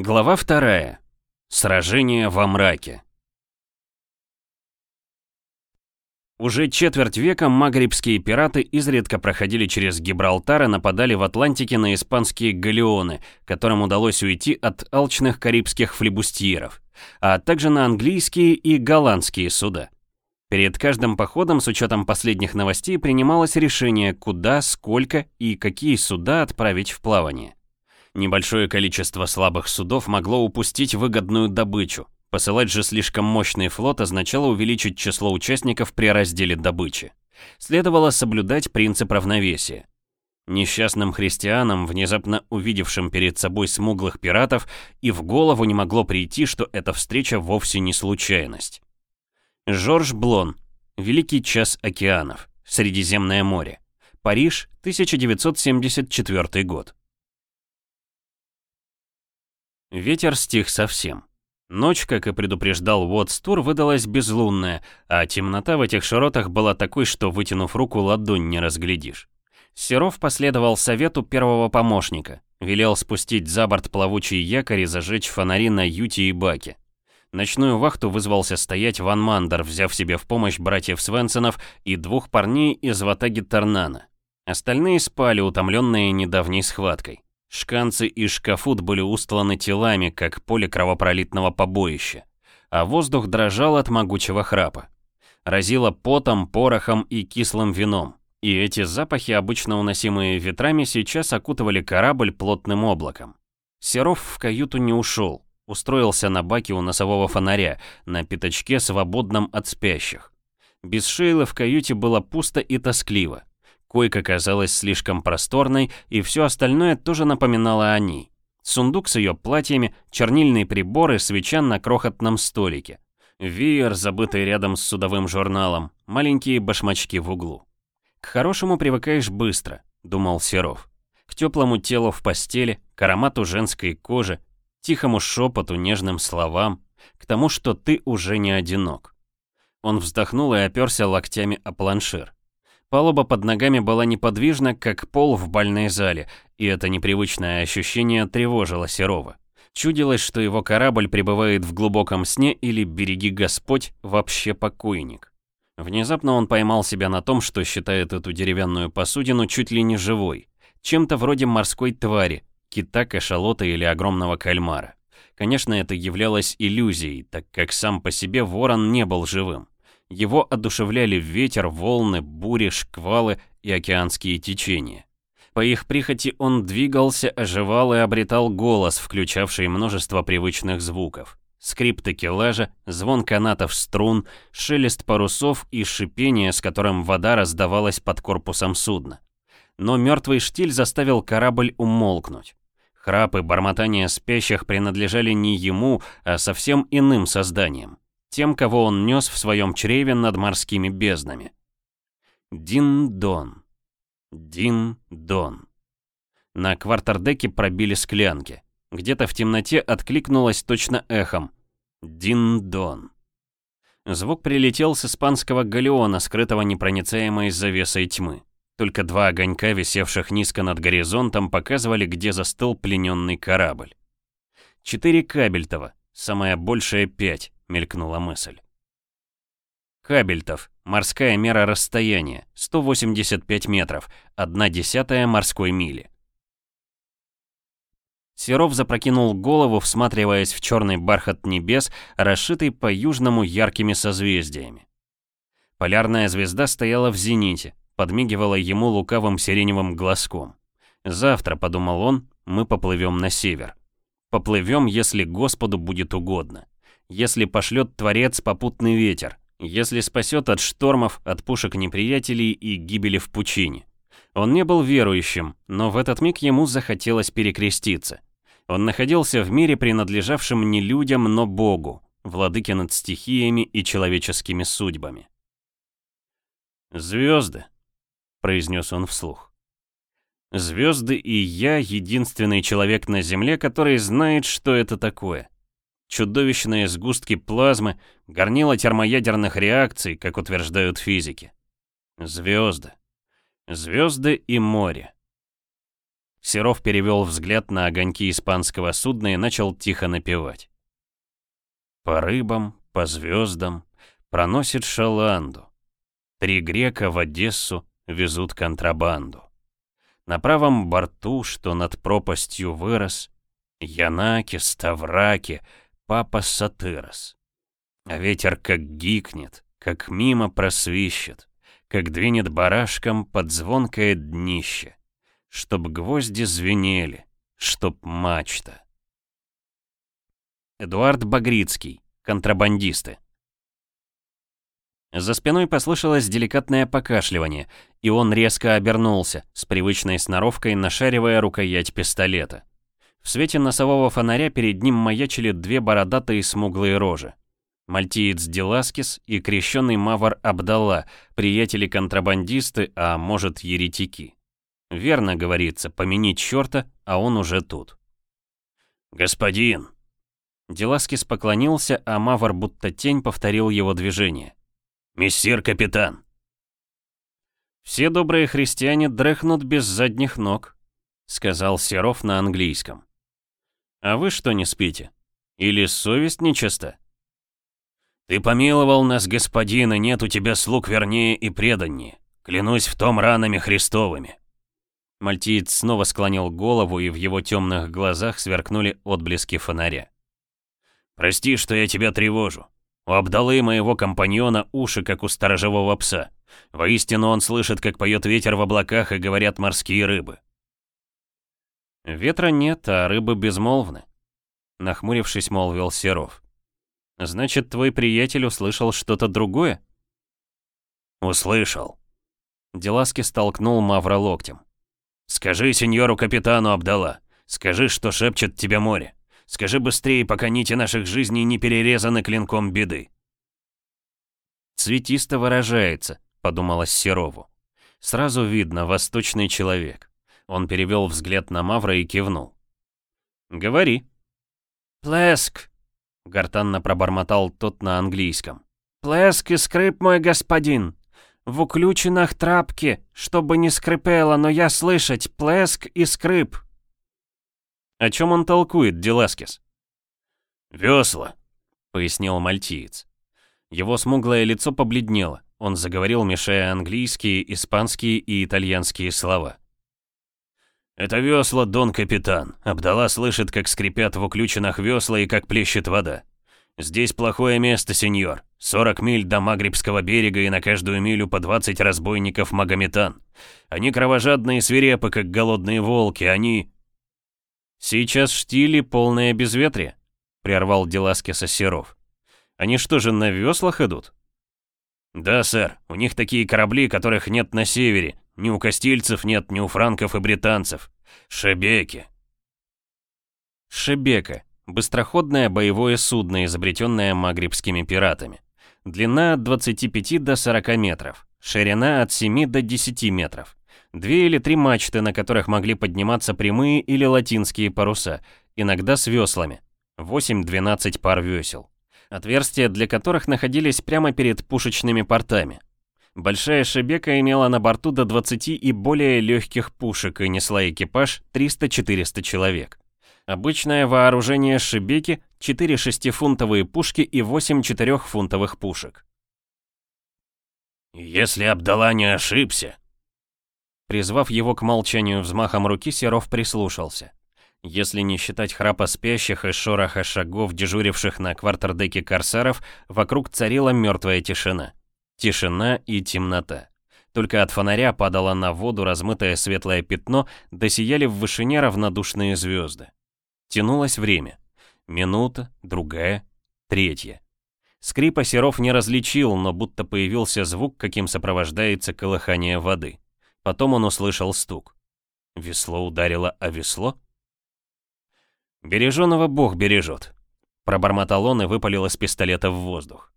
Глава вторая. Сражение во мраке. Уже четверть века магрибские пираты изредка проходили через Гибралтар и нападали в Атлантике на испанские галеоны, которым удалось уйти от алчных карибских флебустьеров, а также на английские и голландские суда. Перед каждым походом, с учетом последних новостей, принималось решение, куда, сколько и какие суда отправить в плавание. Небольшое количество слабых судов могло упустить выгодную добычу, Посылать же слишком мощный флот означало увеличить число участников при разделе добычи. Следовало соблюдать принцип равновесия. Несчастным христианам, внезапно увидевшим перед собой смуглых пиратов, и в голову не могло прийти, что эта встреча вовсе не случайность. Жорж Блон. Великий час океанов. Средиземное море. Париж, 1974 год. Ветер стих совсем. Ночь, как и предупреждал Уотстур, выдалась безлунная, а темнота в этих широтах была такой, что, вытянув руку, ладонь не разглядишь. Серов последовал совету первого помощника, велел спустить за борт плавучий якорь и зажечь фонари на юте и баке. Ночную вахту вызвался стоять Ван Мандер, взяв себе в помощь братьев Свенсонов и двух парней из ватаги Торнана. Остальные спали, утомленные недавней схваткой. Шканцы и шкафут были устланы телами, как поле кровопролитного побоища, а воздух дрожал от могучего храпа. Разило потом, порохом и кислым вином, и эти запахи, обычно уносимые ветрами, сейчас окутывали корабль плотным облаком. Серов в каюту не ушел, устроился на баке у носового фонаря, на пятачке, свободном от спящих. Без Шейлы в каюте было пусто и тоскливо. Койка казалась слишком просторной, и все остальное тоже напоминало о ней. Сундук с ее платьями, чернильные приборы, свеча на крохотном столике. Веер, забытый рядом с судовым журналом, маленькие башмачки в углу. «К хорошему привыкаешь быстро», — думал Серов. «К теплому телу в постели, к аромату женской кожи, тихому шепоту, нежным словам, к тому, что ты уже не одинок». Он вздохнул и оперся локтями о планшир. Палуба под ногами была неподвижна, как пол в бальной зале, и это непривычное ощущение тревожило Серова. Чудилось, что его корабль пребывает в глубоком сне или, береги Господь, вообще покойник. Внезапно он поймал себя на том, что считает эту деревянную посудину чуть ли не живой, чем-то вроде морской твари, кита, кашалота или огромного кальмара. Конечно, это являлось иллюзией, так как сам по себе ворон не был живым. Его одушевляли ветер, волны, бури, шквалы и океанские течения. По их прихоти он двигался, оживал и обретал голос, включавший множество привычных звуков. Скрип такелажа, звон канатов струн, шелест парусов и шипение, с которым вода раздавалась под корпусом судна. Но мертвый штиль заставил корабль умолкнуть. Храп и бормотание спящих принадлежали не ему, а совсем иным созданиям тем, кого он нес в своем чреве над морскими безднами. Дин-дон. Дин-дон. На квартердеке пробили склянки. Где-то в темноте откликнулось точно эхом. Дин-дон. Звук прилетел с испанского галеона, скрытого непроницаемой завесой тьмы. Только два огонька, висевших низко над горизонтом, показывали, где застыл плененный корабль. Четыре кабельтова, самое большее пять, мелькнула мысль. Кабельтов. Морская мера расстояния. 185 метров. Одна десятая морской мили. Серов запрокинул голову, всматриваясь в черный бархат небес, расшитый по-южному яркими созвездиями. Полярная звезда стояла в зените, подмигивала ему лукавым сиреневым глазком. «Завтра», — подумал он, — «мы поплывем на север. Поплывем, если Господу будет угодно» если пошлет Творец попутный ветер, если спасет от штормов, от пушек неприятелей и гибели в пучине. Он не был верующим, но в этот миг ему захотелось перекреститься. Он находился в мире, принадлежавшем не людям, но Богу, владыке над стихиями и человеческими судьбами. «Звезды», — произнес он вслух. «Звезды и я — единственный человек на Земле, который знает, что это такое чудовищные сгустки плазмы, горнила термоядерных реакций, как утверждают физики. Звезды. Звезды и море. Серов перевел взгляд на огоньки испанского судна и начал тихо напевать. По рыбам, по звездам проносит шаланду. Три грека в Одессу везут контрабанду. На правом борту, что над пропастью вырос, Янаки, Ставраки, папа Сатырос. А ветер как гикнет, как мимо просвищет, как двинет барашком под звонкое днище, чтоб гвозди звенели, чтоб мачта. Эдуард Багрицкий, контрабандисты. За спиной послышалось деликатное покашливание, и он резко обернулся, с привычной сноровкой нашаривая рукоять пистолета. В свете носового фонаря перед ним маячили две бородатые смуглые рожи. Мальтиец Деласкис и крещенный Мавр Абдалла, приятели-контрабандисты, а может еретики. Верно говорится, помяни черта, а он уже тут. «Господин!» Деласкис поклонился, а Мавр будто тень повторил его движение. «Мессир капитан!» «Все добрые христиане дрыхнут без задних ног», — сказал Серов на английском. «А вы что не спите? Или совесть нечиста?» «Ты помиловал нас, господин, и нет у тебя слуг вернее и преданнее. Клянусь в том ранами Христовыми». Мальтиец снова склонил голову, и в его темных глазах сверкнули отблески фонаря. «Прости, что я тебя тревожу. У Абдалы моего компаньона уши, как у сторожевого пса. Воистину он слышит, как поет ветер в облаках и говорят морские рыбы». «Ветра нет, а рыбы безмолвны», — нахмурившись, молвил Серов. Значит, твой приятель услышал что-то другое? Услышал. Деласки столкнул Мавра локтем. Скажи сеньору капитану Абдала. Скажи, что шепчет тебе море. Скажи быстрее, пока нити наших жизней не перерезаны клинком беды. Цветисто выражается, подумалось Серову. Сразу видно, восточный человек. Он перевел взгляд на Мавра и кивнул. «Говори». «Плеск», Гортанно пробормотал тот на английском. «Плеск и скрип, мой господин! В уключенных трапки, чтобы не скрипело, но я слышать, плеск и скрип!» «О чем он толкует, Деласкис?» «Весла», — пояснил мальтиец. Его смуглое лицо побледнело. Он заговорил, мешая английские, испанские и итальянские слова. «Это весла, дон капитан. Абдала слышит, как скрипят в уключенных весла и как плещет вода. Здесь плохое место, сеньор. 40 миль до Магрибского берега и на каждую милю по 20 разбойников Магометан. Они кровожадные и свирепы, как голодные волки, они...» «Сейчас штили полное безветрие», — прервал Деласкеса Серов. «Они что же, на веслах идут?» «Да, сэр, у них такие корабли, которых нет на севере, ни у кастильцев нет, ни у франков и британцев. Шебеки. Шебека. Быстроходное боевое судно, изобретенное магрибскими пиратами. Длина от 25 до 40 метров. Ширина от 7 до 10 метров. Две или три мачты, на которых могли подниматься прямые или латинские паруса, иногда с веслами. 8-12 пар весел. Отверстия для которых находились прямо перед пушечными портами. Большая шебека имела на борту до 20 и более легких пушек и несла экипаж 300-400 человек. Обычное вооружение шебеки — 4 шестифунтовые пушки и 8 четырехфунтовых пушек. «Если Абдала не ошибся...» Призвав его к молчанию взмахом руки, Серов прислушался. Если не считать храпа спящих и шороха шагов, дежуривших на квартердеке корсаров, вокруг царила мертвая тишина. Тишина и темнота. Только от фонаря падало на воду размытое светлое пятно, да сияли в вышине равнодушные звезды. Тянулось время. Минута, другая, третья. Скрипа Серов не различил, но будто появился звук, каким сопровождается колыхание воды. Потом он услышал стук. Весло ударило о весло? «Береженого Бог бережет», — пробормотал он и выпалил из пистолета в воздух.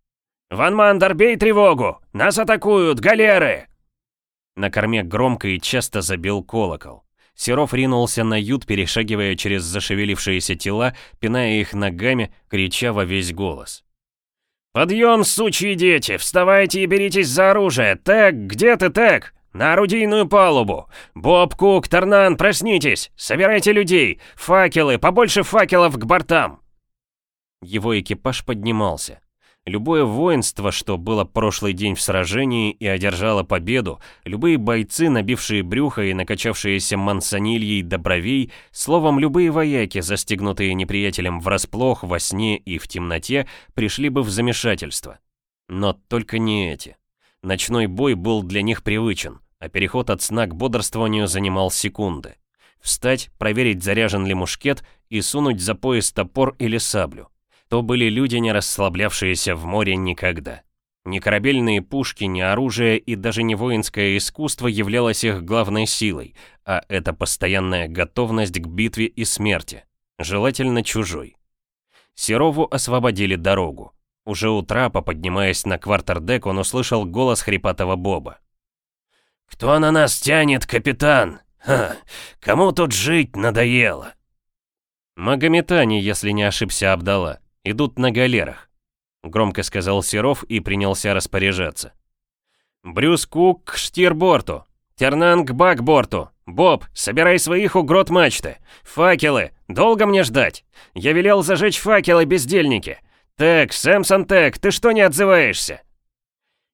«Ван Мандер, бей тревогу! Нас атакуют, галеры!» На корме громко и часто забил колокол. Серов ринулся на ют, перешагивая через зашевелившиеся тела, пиная их ногами, крича во весь голос. «Подъем, сучьи дети! Вставайте и беритесь за оружие! Тэг, где ты, Тэг? На орудийную палубу! Боб, Кук, Тарнан, проснитесь! Собирайте людей! Факелы! Побольше факелов к бортам!» Его экипаж поднимался. Любое воинство, что было прошлый день в сражении и одержало победу, любые бойцы, набившие брюхо и накачавшиеся мансонильей до бровей, словом, любые вояки, застегнутые неприятелем врасплох, во сне и в темноте, пришли бы в замешательство. Но только не эти. Ночной бой был для них привычен, а переход от сна к бодрствованию занимал секунды. Встать, проверить, заряжен ли мушкет, и сунуть за пояс топор или саблю то были люди, не расслаблявшиеся в море никогда. Ни корабельные пушки, ни оружие и даже не воинское искусство являлось их главной силой, а это постоянная готовность к битве и смерти, желательно чужой. Серову освободили дорогу. Уже у трапа, поднимаясь на квартердек, он услышал голос хрипатого Боба. «Кто на нас тянет, капитан? Ха, кому тут жить надоело?» Магометане, если не ошибся Абдала. Идут на галерах», — громко сказал Серов и принялся распоряжаться. «Брюс Кук к штирборту, Тернан к бакборту, Боб, собирай своих у грот мачты, факелы, долго мне ждать? Я велел зажечь факелы, бездельники. Так, Сэмсон Так, ты что не отзываешься?»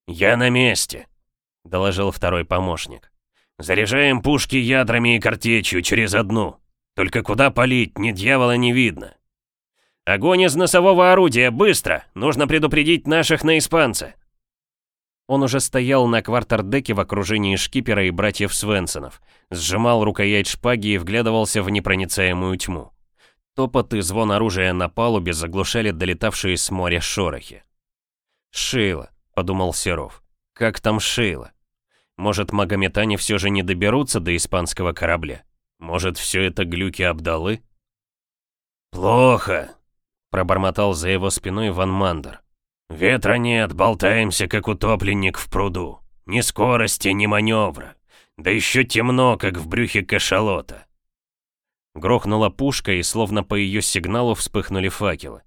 «Я на месте», — доложил второй помощник. «Заряжаем пушки ядрами и картечью через одну. Только куда палить, ни дьявола не видно. «Огонь из носового орудия, быстро! Нужно предупредить наших на испанца!» Он уже стоял на квартердеке в окружении шкипера и братьев Свенсонов, сжимал рукоять шпаги и вглядывался в непроницаемую тьму. Топот и звон оружия на палубе заглушали долетавшие с моря шорохи. «Шейла», — подумал Серов. «Как там Шейла? Может, магометане все же не доберутся до испанского корабля? Может, все это глюки Абдалы?» «Плохо», Пробормотал за его спиной Ван Мандер. «Ветра нет, болтаемся, как утопленник в пруду. Ни скорости, ни маневра. Да еще темно, как в брюхе кашалота». Грохнула пушка, и словно по ее сигналу вспыхнули факелы.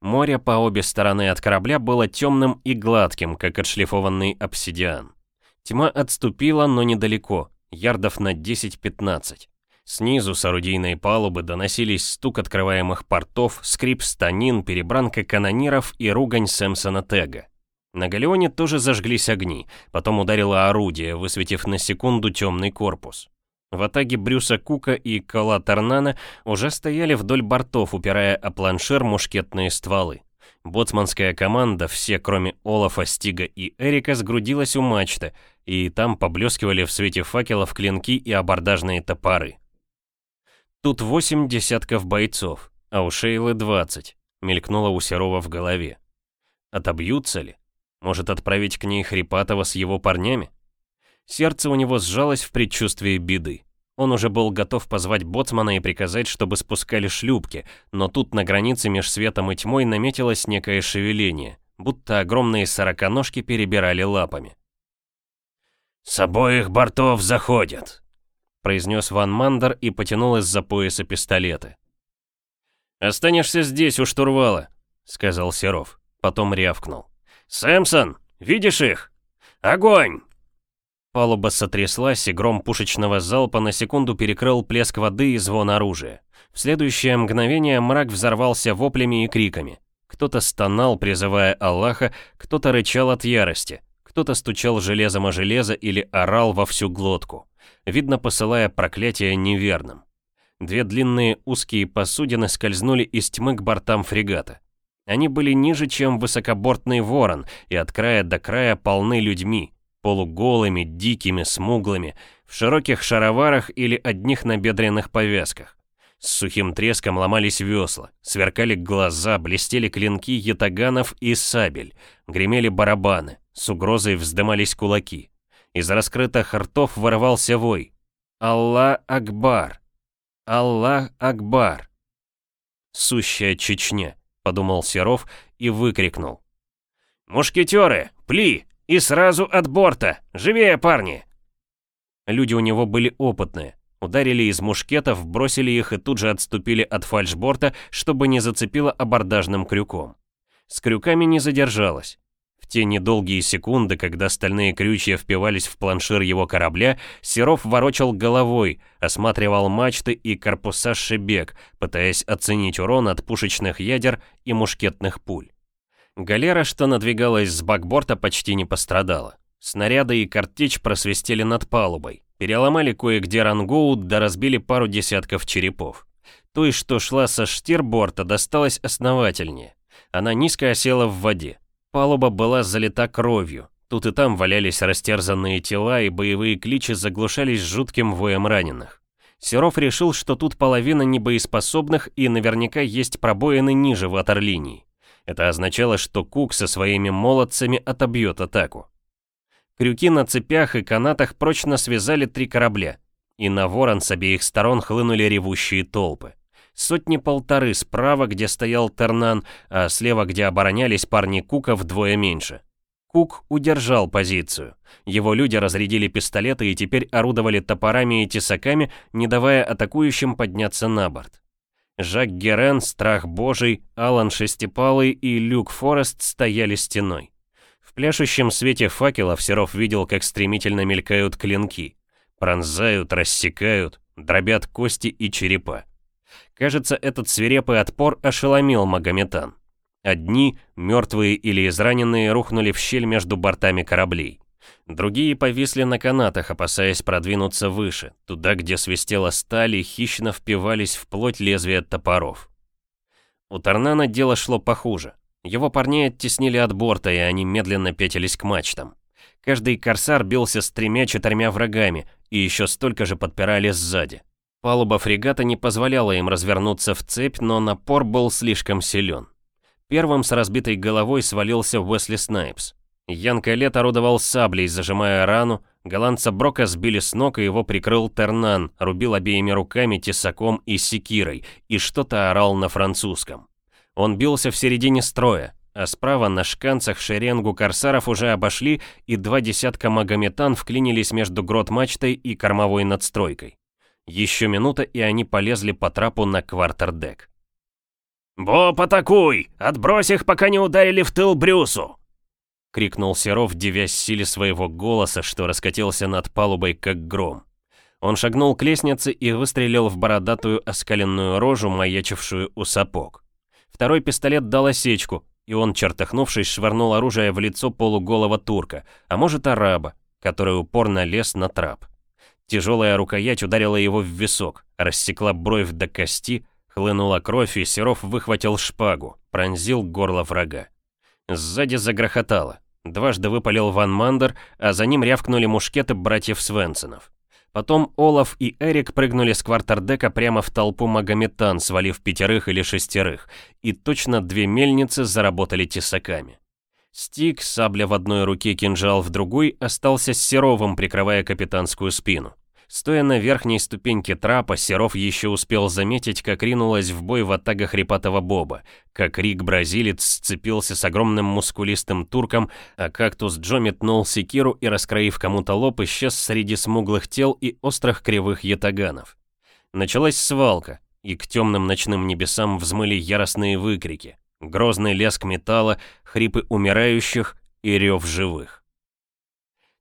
Море по обе стороны от корабля было темным и гладким, как отшлифованный обсидиан. Тьма отступила, но недалеко, ярдов на 10-15. Снизу с орудийной палубы доносились стук открываемых портов, скрип станин, перебранка канониров и ругань Сэмсона Тега. На галеоне тоже зажглись огни, потом ударило орудие, высветив на секунду темный корпус. В атаге Брюса Кука и Кала Торнана уже стояли вдоль бортов, упирая о планшер мушкетные стволы. Боцманская команда, все кроме Олафа, Стига и Эрика, сгрудилась у мачты, и там поблескивали в свете факелов клинки и абордажные топоры. Тут восемь десятков бойцов, а у Шейлы двадцать, мелькнуло у Серова в голове. Отобьются ли? Может отправить к ней Хрипатова с его парнями? Сердце у него сжалось в предчувствии беды. Он уже был готов позвать боцмана и приказать, чтобы спускали шлюпки, но тут на границе меж светом и тьмой наметилось некое шевеление, будто огромные сороконожки перебирали лапами. «С обоих бортов заходят», произнес Ван Мандер и потянул из-за пояса пистолеты. «Останешься здесь у штурвала», — сказал Серов. Потом рявкнул. «Сэмсон, видишь их? Огонь!» Палуба сотряслась, и гром пушечного залпа на секунду перекрыл плеск воды и звон оружия. В следующее мгновение мрак взорвался воплями и криками. Кто-то стонал, призывая Аллаха, кто-то рычал от ярости, кто-то стучал железом о железо или орал во всю глотку видно посылая проклятие неверным. Две длинные узкие посудины скользнули из тьмы к бортам фрегата. Они были ниже, чем высокобортный ворон, и от края до края полны людьми, полуголыми, дикими, смуглыми, в широких шароварах или одних набедренных повязках. С сухим треском ломались весла, сверкали глаза, блестели клинки ятаганов и сабель, гремели барабаны, с угрозой вздымались кулаки. Из раскрытых ртов вырывался вой. «Аллах Акбар! Аллах Акбар!» «Сущая Чечня», — подумал Серов и выкрикнул. «Мушкетеры, пли! И сразу от борта! Живее, парни!» Люди у него были опытные. Ударили из мушкетов, бросили их и тут же отступили от фальшборта, чтобы не зацепило абордажным крюком. С крюками не задержалось. В те недолгие секунды, когда стальные крючья впивались в планшир его корабля, Серов ворочал головой, осматривал мачты и корпуса шебек, пытаясь оценить урон от пушечных ядер и мушкетных пуль. Галера, что надвигалась с бакборта, почти не пострадала. Снаряды и картечь просвистели над палубой, переломали кое-где рангоут да разбили пару десятков черепов. Той, что шла со штирборта, досталось основательнее. Она низко осела в воде. Палуба была залита кровью. Тут и там валялись растерзанные тела, и боевые кличи заглушались жутким воем раненых. Серов решил, что тут половина небоеспособных и наверняка есть пробоины ниже ватерлинии. Это означало, что Кук со своими молодцами отобьет атаку. Крюки на цепях и канатах прочно связали три корабля, и на ворон с обеих сторон хлынули ревущие толпы. Сотни-полторы справа, где стоял Тернан, а слева, где оборонялись парни Кука, вдвое меньше. Кук удержал позицию. Его люди разрядили пистолеты и теперь орудовали топорами и тесаками, не давая атакующим подняться на борт. Жак Герен, Страх Божий, Алан Шестипалый и Люк Форест стояли стеной. В пляшущем свете факелов Серов видел, как стремительно мелькают клинки. Пронзают, рассекают, дробят кости и черепа. Кажется, этот свирепый отпор ошеломил Магометан. Одни, мертвые или израненные, рухнули в щель между бортами кораблей. Другие повисли на канатах, опасаясь продвинуться выше, туда, где свистела сталь и хищно впивались в плоть лезвия топоров. У Торнана дело шло похуже. Его парней оттеснили от борта, и они медленно пятились к мачтам. Каждый корсар бился с тремя-четырьмя врагами, и еще столько же подпирали сзади. Палуба фрегата не позволяла им развернуться в цепь, но напор был слишком силен. Первым с разбитой головой свалился Уэсли Снайпс. Ян Калет орудовал саблей, зажимая рану, голландца Брока сбили с ног, и его прикрыл Тернан, рубил обеими руками, тесаком и секирой, и что-то орал на французском. Он бился в середине строя, а справа на шканцах шеренгу корсаров уже обошли, и два десятка магометан вклинились между грот-мачтой и кормовой надстройкой. Еще минута, и они полезли по трапу на квартердек. «Боб, атакуй! Отбрось их, пока не ударили в тыл Брюсу!» — крикнул Серов, девясь силе своего голоса, что раскатился над палубой, как гром. Он шагнул к лестнице и выстрелил в бородатую оскаленную рожу, маячившую у сапог. Второй пистолет дал осечку, и он, чертыхнувшись, швырнул оружие в лицо полуголого турка, а может араба, который упорно лез на трап. Тяжелая рукоять ударила его в висок, рассекла бровь до кости, хлынула кровь, и Серов выхватил шпагу, пронзил горло врага. Сзади загрохотало. Дважды выпалил Ван Мандер, а за ним рявкнули мушкеты братьев Свенсонов. Потом Олаф и Эрик прыгнули с квартердека прямо в толпу магометан, свалив пятерых или шестерых, и точно две мельницы заработали тесаками. Стик, сабля в одной руке, кинжал в другой, остался с Серовым, прикрывая капитанскую спину. Стоя на верхней ступеньке трапа, Серов еще успел заметить, как ринулась в бой ватага хрипатого Боба, как Рик-бразилец сцепился с огромным мускулистым турком, а кактус Джо метнул секиру и, раскроив кому-то лоб, исчез среди смуглых тел и острых кривых ятаганов. Началась свалка, и к темным ночным небесам взмыли яростные выкрики, грозный лязг металла, хрипы умирающих и рев живых.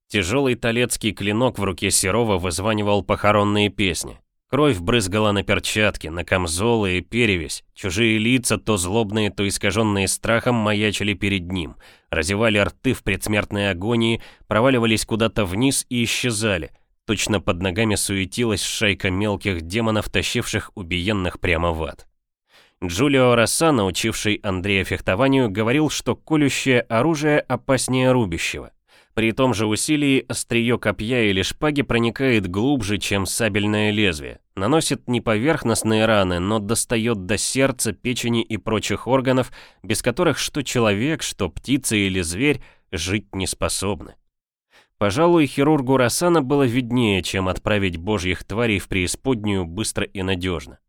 Тяжелый талецкий клинок в руке Серова вызванивал похоронные песни. Кровь брызгала на перчатки, на камзолы и перевязь. Чужие лица, то злобные, то искаженные страхом, маячили перед ним. Разевали рты в предсмертной агонии, проваливались куда-то вниз и исчезали. Точно под ногами суетилась шайка мелких демонов, тащивших убиенных прямо в ад. Джулио Росса, научивший Андрея фехтованию, говорил, что колющее оружие опаснее рубящего. При том же усилии острие копья или шпаги проникает глубже, чем сабельное лезвие. Наносит не поверхностные раны, но достает до сердца, печени и прочих органов, без которых что человек, что птица или зверь жить не способны. Пожалуй, хирургу Рассана было виднее, чем отправить божьих тварей в преисподнюю быстро и надежно.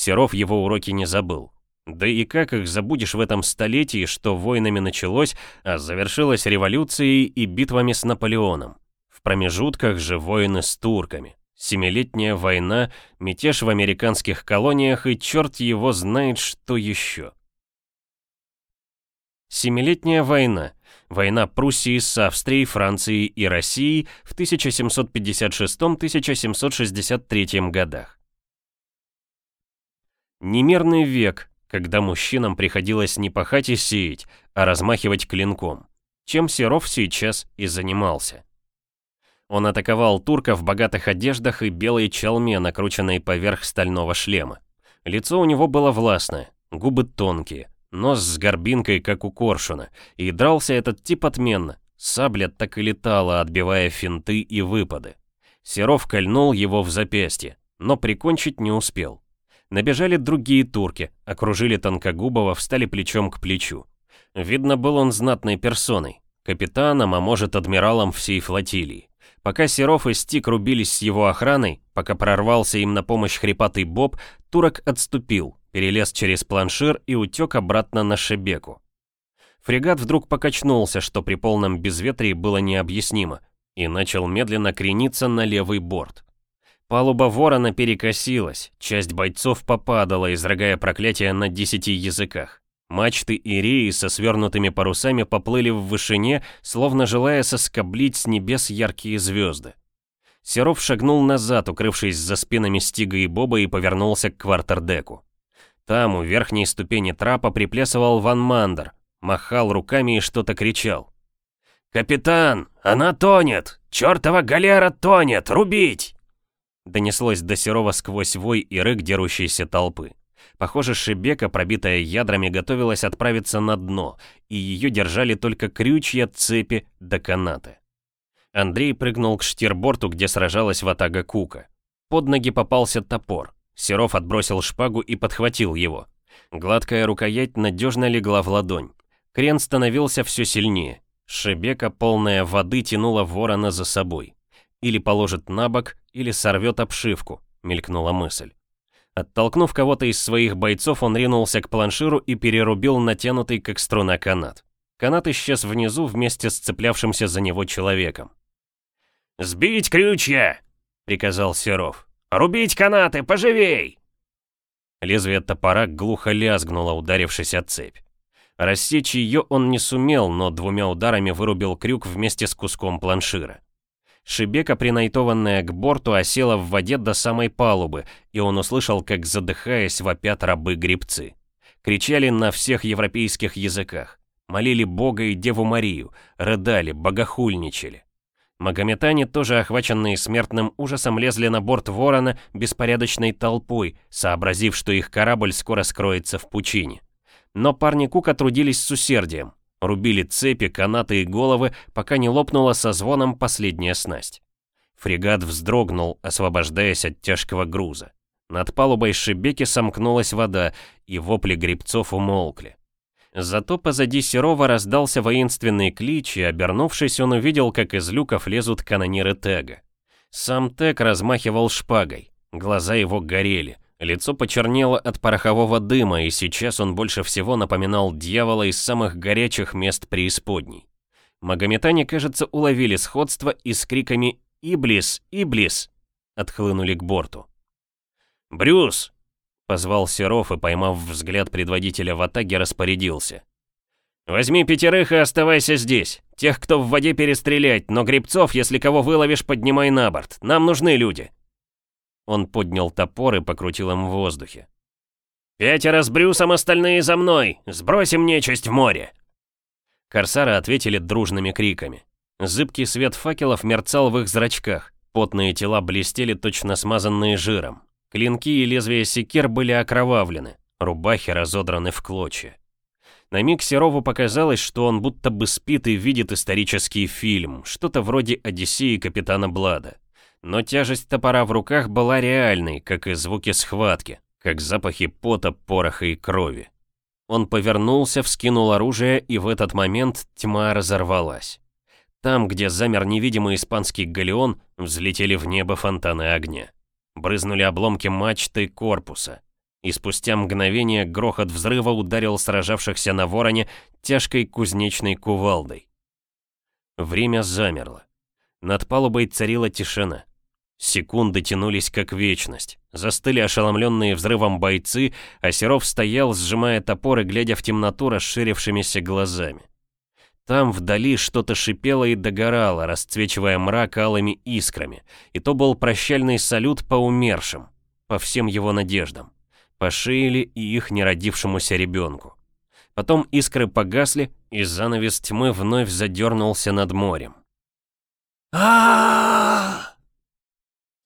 Серов его уроки не забыл. Да и как их забудешь в этом столетии, что войнами началось, а завершилось революцией и битвами с Наполеоном? В промежутках же войны с турками. Семилетняя война, мятеж в американских колониях и черт его знает что еще. Семилетняя война Война Пруссии с Австрией, Францией и Россией в 1756-1763 годах. Немирный век, когда мужчинам приходилось не пахать и сеять, а размахивать клинком, чем Серов сейчас и занимался. Он атаковал турка в богатых одеждах и белой челме, накрученной поверх стального шлема. Лицо у него было властное, губы тонкие, нос с горбинкой, как у коршуна, и дрался этот тип отменно. Сабля так и летала, отбивая финты и выпады. Серов кольнул его в запястье, но прикончить не успел. Набежали другие турки, окружили Тонкогубова, встали плечом к плечу. Видно, был он знатной персоной, капитаном, а может адмиралом всей флотилии. Пока Серов и Стик рубились с его охраной, пока прорвался им на помощь хрипатый Боб, турок отступил, перелез через планшир и утек обратно на Шебеку. Фрегат вдруг покачнулся, что при полном безветрии было необъяснимо, и начал медленно крениться на левый борт. Палуба ворона перекосилась, часть бойцов попадала, изрыгая проклятия на десяти языках. Мачты и реи со свернутыми парусами поплыли в вышине, словно желая соскоблить с небес яркие звезды. Серов шагнул назад, укрывшись за спинами Стига и Боба, и повернулся к квартердеку. Там, у верхней ступени трапа, приплясывал Ван Мандер, махал руками и что-то кричал. «Капитан, она тонет! Чёртова галера тонет! Рубить!» Донеслось до Серова сквозь вой и рык дерущейся толпы. Похоже, Шебека, пробитая ядрами, готовилась отправиться на дно, и ее держали только крючья, цепи да канаты. Андрей прыгнул к штирборту, где сражалась ватага Кука. Под ноги попался топор. Серов отбросил шпагу и подхватил его. Гладкая рукоять надежно легла в ладонь. Крен становился все сильнее. Шебека, полная воды, тянула ворона за собой. Или положит на бок, или сорвет обшивку, мелькнула мысль. Оттолкнув кого-то из своих бойцов, он ринулся к планширу и перерубил натянутый как струна канат. Канат исчез внизу вместе с цеплявшимся за него человеком. «Сбить крючья!» — приказал Серов. «Рубить канаты, поживей!» Лезвие топора глухо лязгнуло, ударившись о цепь. Рассечь ее он не сумел, но двумя ударами вырубил крюк вместе с куском планшира. Шибека, принайтованная к борту, осела в воде до самой палубы, и он услышал, как, задыхаясь, вопят рабы-гребцы. Кричали на всех европейских языках. Молили Бога и Деву Марию, рыдали, богохульничали. Магометане, тоже охваченные смертным ужасом, лезли на борт Ворона беспорядочной толпой, сообразив, что их корабль скоро скроется в пучине. Но парни Кука трудились с усердием. Рубили цепи, канаты и головы, пока не лопнула со звоном последняя снасть. Фрегат вздрогнул, освобождаясь от тяжкого груза. Над палубой Шебеки сомкнулась вода, и вопли грибцов умолкли. Зато позади Серова раздался воинственный клич, и, обернувшись, он увидел, как из люков лезут канониры Тега. Сам Тег размахивал шпагой, глаза его горели, Лицо почернело от порохового дыма, и сейчас он больше всего напоминал дьявола из самых горячих мест преисподней. Магометане, кажется, уловили сходство и с криками «Иблис! Иблис!» отхлынули к борту. «Брюс!» — позвал Серов и, поймав взгляд предводителя в атаге, распорядился. «Возьми пятерых и оставайся здесь. Тех, кто в воде перестрелять, но грибцов, если кого выловишь, поднимай на борт. Нам нужны люди». Он поднял топор и покрутил им в воздухе. «Пятеро с Брюсом, остальные за мной! Сбросим нечисть в море!» Корсары ответили дружными криками. Зыбкий свет факелов мерцал в их зрачках. Потные тела блестели, точно смазанные жиром. Клинки и лезвия секир были окровавлены, рубахи разодраны в клочья. На миг Серову показалось, что он будто бы спит и видит исторический фильм, что-то вроде «Одиссеи капитана Блада» но тяжесть топора в руках была реальной, как и звуки схватки, как запахи пота, пороха и крови. Он повернулся, вскинул оружие, и в этот момент тьма разорвалась. Там, где замер невидимый испанский галеон, взлетели в небо фонтаны огня. Брызнули обломки мачты корпуса. И спустя мгновение грохот взрыва ударил сражавшихся на вороне тяжкой кузнечной кувалдой. Время замерло. Над палубой царила тишина. Секунды тянулись как вечность. Застыли ошеломленные взрывом бойцы, а Серов стоял, сжимая топор и глядя в темноту расширившимися глазами. Там вдали что-то шипело и догорало, расцвечивая мрак алыми искрами, и то был прощальный салют по умершим, по всем его надеждам, по Шейле и их неродившемуся ребенку. Потом искры погасли, и занавес тьмы вновь задернулся над морем. а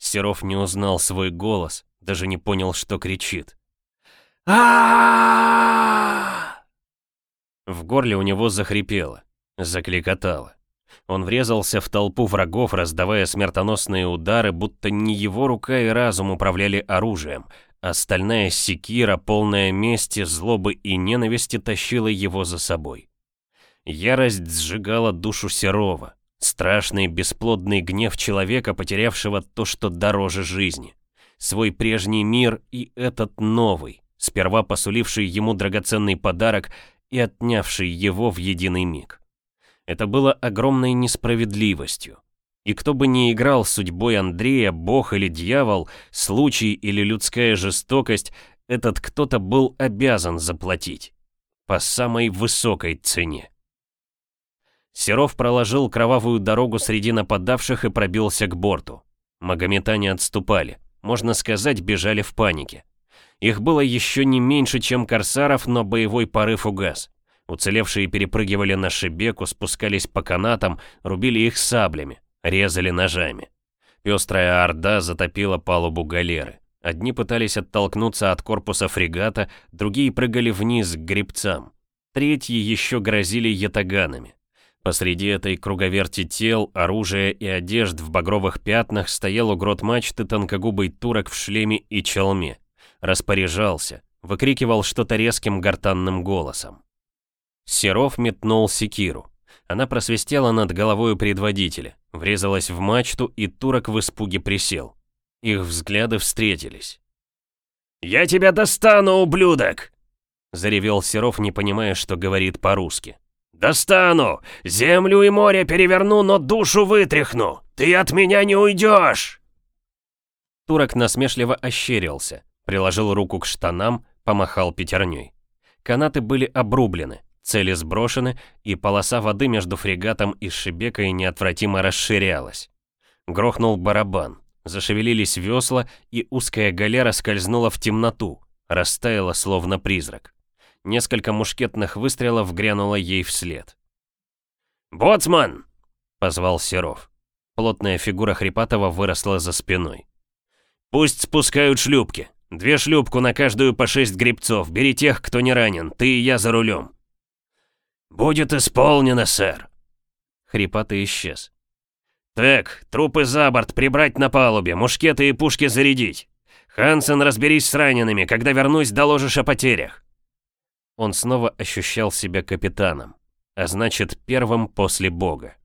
Серов не узнал свой голос, даже не понял, что кричит. а В горле у него захрипело, закликотало. Он врезался в толпу врагов, раздавая смертоносные удары, будто не его рука и разум управляли оружием, а стальная секира, полная мести, злобы и ненависти, тащила его за собой. Ярость сжигала душу Серова, страшный бесплодный гнев человека, потерявшего то, что дороже жизни. Свой прежний мир и этот новый, сперва посуливший ему драгоценный подарок и отнявший его в единый миг. Это было огромной несправедливостью. И кто бы ни играл судьбой Андрея, бог или дьявол, случай или людская жестокость, этот кто-то был обязан заплатить. По самой высокой цене. Серов проложил кровавую дорогу среди нападавших и пробился к борту. Магометане отступали, можно сказать, бежали в панике. Их было еще не меньше, чем корсаров, но боевой порыв угас. Уцелевшие перепрыгивали на шибеку, спускались по канатам, рубили их саблями резали ножами. Пестрая орда затопила палубу галеры. Одни пытались оттолкнуться от корпуса фрегата, другие прыгали вниз к гребцам. Третьи еще грозили ятаганами. Посреди этой круговерти тел, оружия и одежд в багровых пятнах стоял у грот мачты тонкогубый турок в шлеме и челме. Распоряжался, выкрикивал что-то резким гортанным голосом. Серов метнул секиру. Она просвистела над головой предводителя, врезалась в мачту, и турок в испуге присел. Их взгляды встретились. «Я тебя достану, ублюдок!» Заревел Серов, не понимая, что говорит по-русски. «Достану! Землю и море переверну, но душу вытряхну! Ты от меня не уйдешь!» Турок насмешливо ощерился, приложил руку к штанам, помахал пятерней. Канаты были обрублены, Цели сброшены, и полоса воды между фрегатом и шибекой неотвратимо расширялась. Грохнул барабан, зашевелились весла, и узкая галера скользнула в темноту, растаяла словно призрак. Несколько мушкетных выстрелов грянуло ей вслед. «Боцман!» — позвал Серов. Плотная фигура Хрипатова выросла за спиной. «Пусть спускают шлюпки. Две шлюпку на каждую по шесть гребцов. Бери тех, кто не ранен. Ты и я за рулем. «Будет исполнено, сэр!» Хрипатый исчез. «Так, трупы за борт прибрать на палубе, мушкеты и пушки зарядить. Хансен, разберись с ранеными, когда вернусь, доложишь о потерях». Он снова ощущал себя капитаном, а значит, первым после Бога.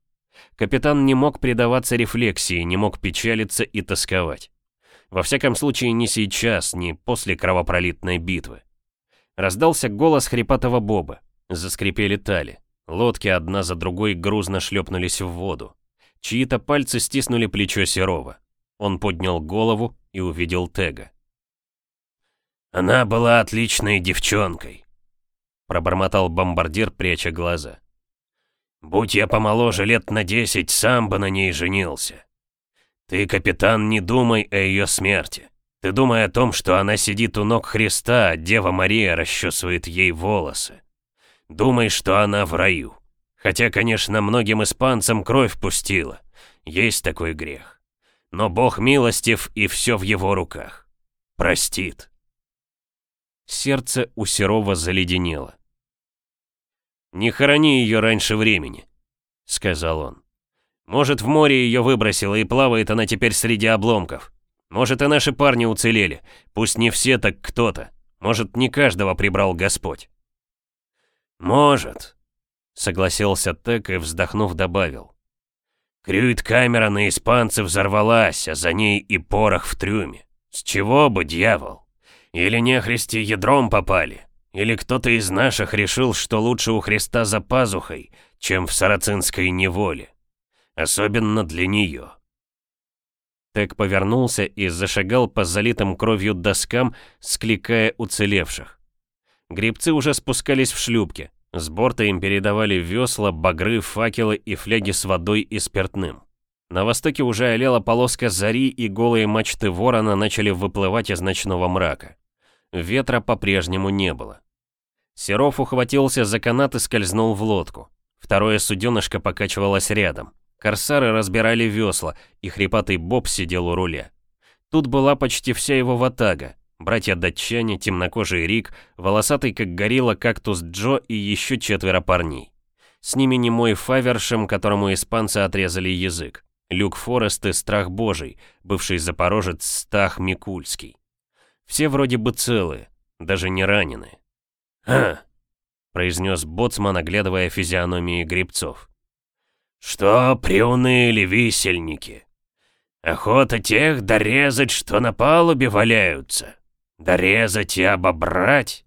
Капитан не мог предаваться рефлексии, не мог печалиться и тосковать. Во всяком случае, не сейчас, не после кровопролитной битвы. Раздался голос хрипатого Боба. Заскрипели тали. Лодки одна за другой грузно шлепнулись в воду. Чьи-то пальцы стиснули плечо Серова. Он поднял голову и увидел Тега. «Она была отличной девчонкой», — пробормотал бомбардир, пряча глаза. «Будь я помоложе лет на десять, сам бы на ней женился. Ты, капитан, не думай о ее смерти. Ты думай о том, что она сидит у ног Христа, а Дева Мария расчесывает ей волосы. Думай, что она в раю. Хотя, конечно, многим испанцам кровь пустила. Есть такой грех. Но Бог милостив, и все в его руках. Простит. Сердце у Серова заледенело. «Не хорони ее раньше времени», — сказал он. «Может, в море ее выбросило, и плавает она теперь среди обломков. Может, и наши парни уцелели. Пусть не все, так кто-то. Может, не каждого прибрал Господь». «Может», — согласился Тек и, вздохнув, добавил. «Крюит-камера на испанцев взорвалась, а за ней и порох в трюме. С чего бы, дьявол? Или нехристи ядром попали? Или кто-то из наших решил, что лучше у Христа за пазухой, чем в сарацинской неволе? Особенно для нее». Тек повернулся и зашагал по залитым кровью доскам, скликая уцелевших. Грибцы уже спускались в шлюпке. С борта им передавали весла, багры, факелы и фляги с водой и спиртным. На востоке уже олела полоска зари, и голые мачты ворона начали выплывать из ночного мрака. Ветра по-прежнему не было. Серов ухватился за канат и скользнул в лодку. Второе суденышко покачивалось рядом. Корсары разбирали весла, и хрипатый Боб сидел у руля. Тут была почти вся его ватага. Братья-датчане, темнокожий Рик, волосатый как горилла кактус Джо и еще четверо парней. С ними не мой Фавершем, которому испанцы отрезали язык. Люк Форест и Страх Божий, бывший запорожец Стах Микульский. Все вроде бы целые, даже не раненые. «Ха!» — произнес боцман, оглядывая физиономии грибцов. «Что приуныли висельники? Охота тех дорезать, что на палубе валяются. Дорезать и обобрать?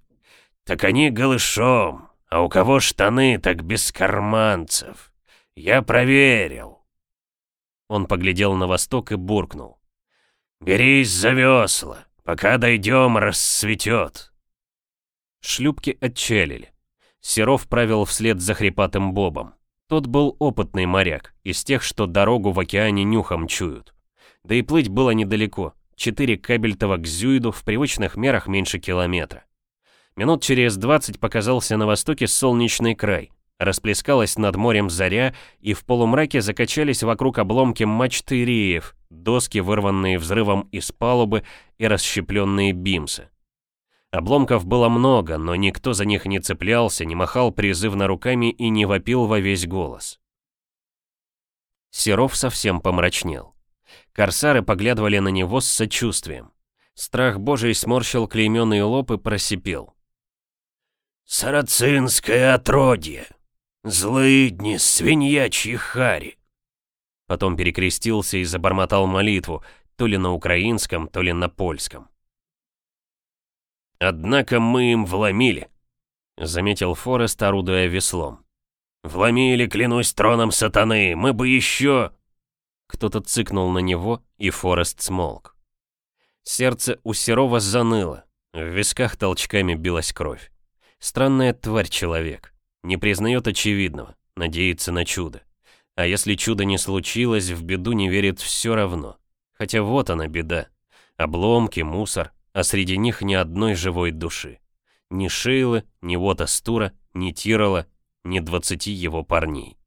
Так они голышом, а у кого штаны, так без карманцев. Я проверил». Он поглядел на восток и буркнул. «Берись за весла, пока дойдем, рассветет». Шлюпки отчалили. Серов правил вслед за хрипатым Бобом. Тот был опытный моряк, из тех, что дорогу в океане нюхом чуют. Да и плыть было недалеко, 4 кабельтова к Зюиду в привычных мерах меньше километра. Минут через 20 показался на востоке солнечный край. Расплескалась над морем заря, и в полумраке закачались вокруг обломки мачты реев, доски, вырванные взрывом из палубы и расщепленные бимсы. Обломков было много, но никто за них не цеплялся, не махал призывно руками и не вопил во весь голос. Серов совсем помрачнел. Корсары поглядывали на него с сочувствием. Страх божий сморщил клейменный лоб и просипел. «Сарацинское отродье! Злые дни, свиньячьи хари!» Потом перекрестился и забормотал молитву, то ли на украинском, то ли на польском. «Однако мы им вломили», — заметил Форест, орудуя веслом. «Вломили, клянусь троном сатаны, мы бы еще...» Кто-то цыкнул на него, и Форест смолк. Сердце у Серова заныло, в висках толчками билась кровь. Странная тварь человек, не признает очевидного, надеется на чудо. А если чудо не случилось, в беду не верит все равно. Хотя вот она беда. Обломки, мусор, а среди них ни одной живой души. Ни Шейлы, ни Вота Стура, ни Тирола, ни двадцати его парней.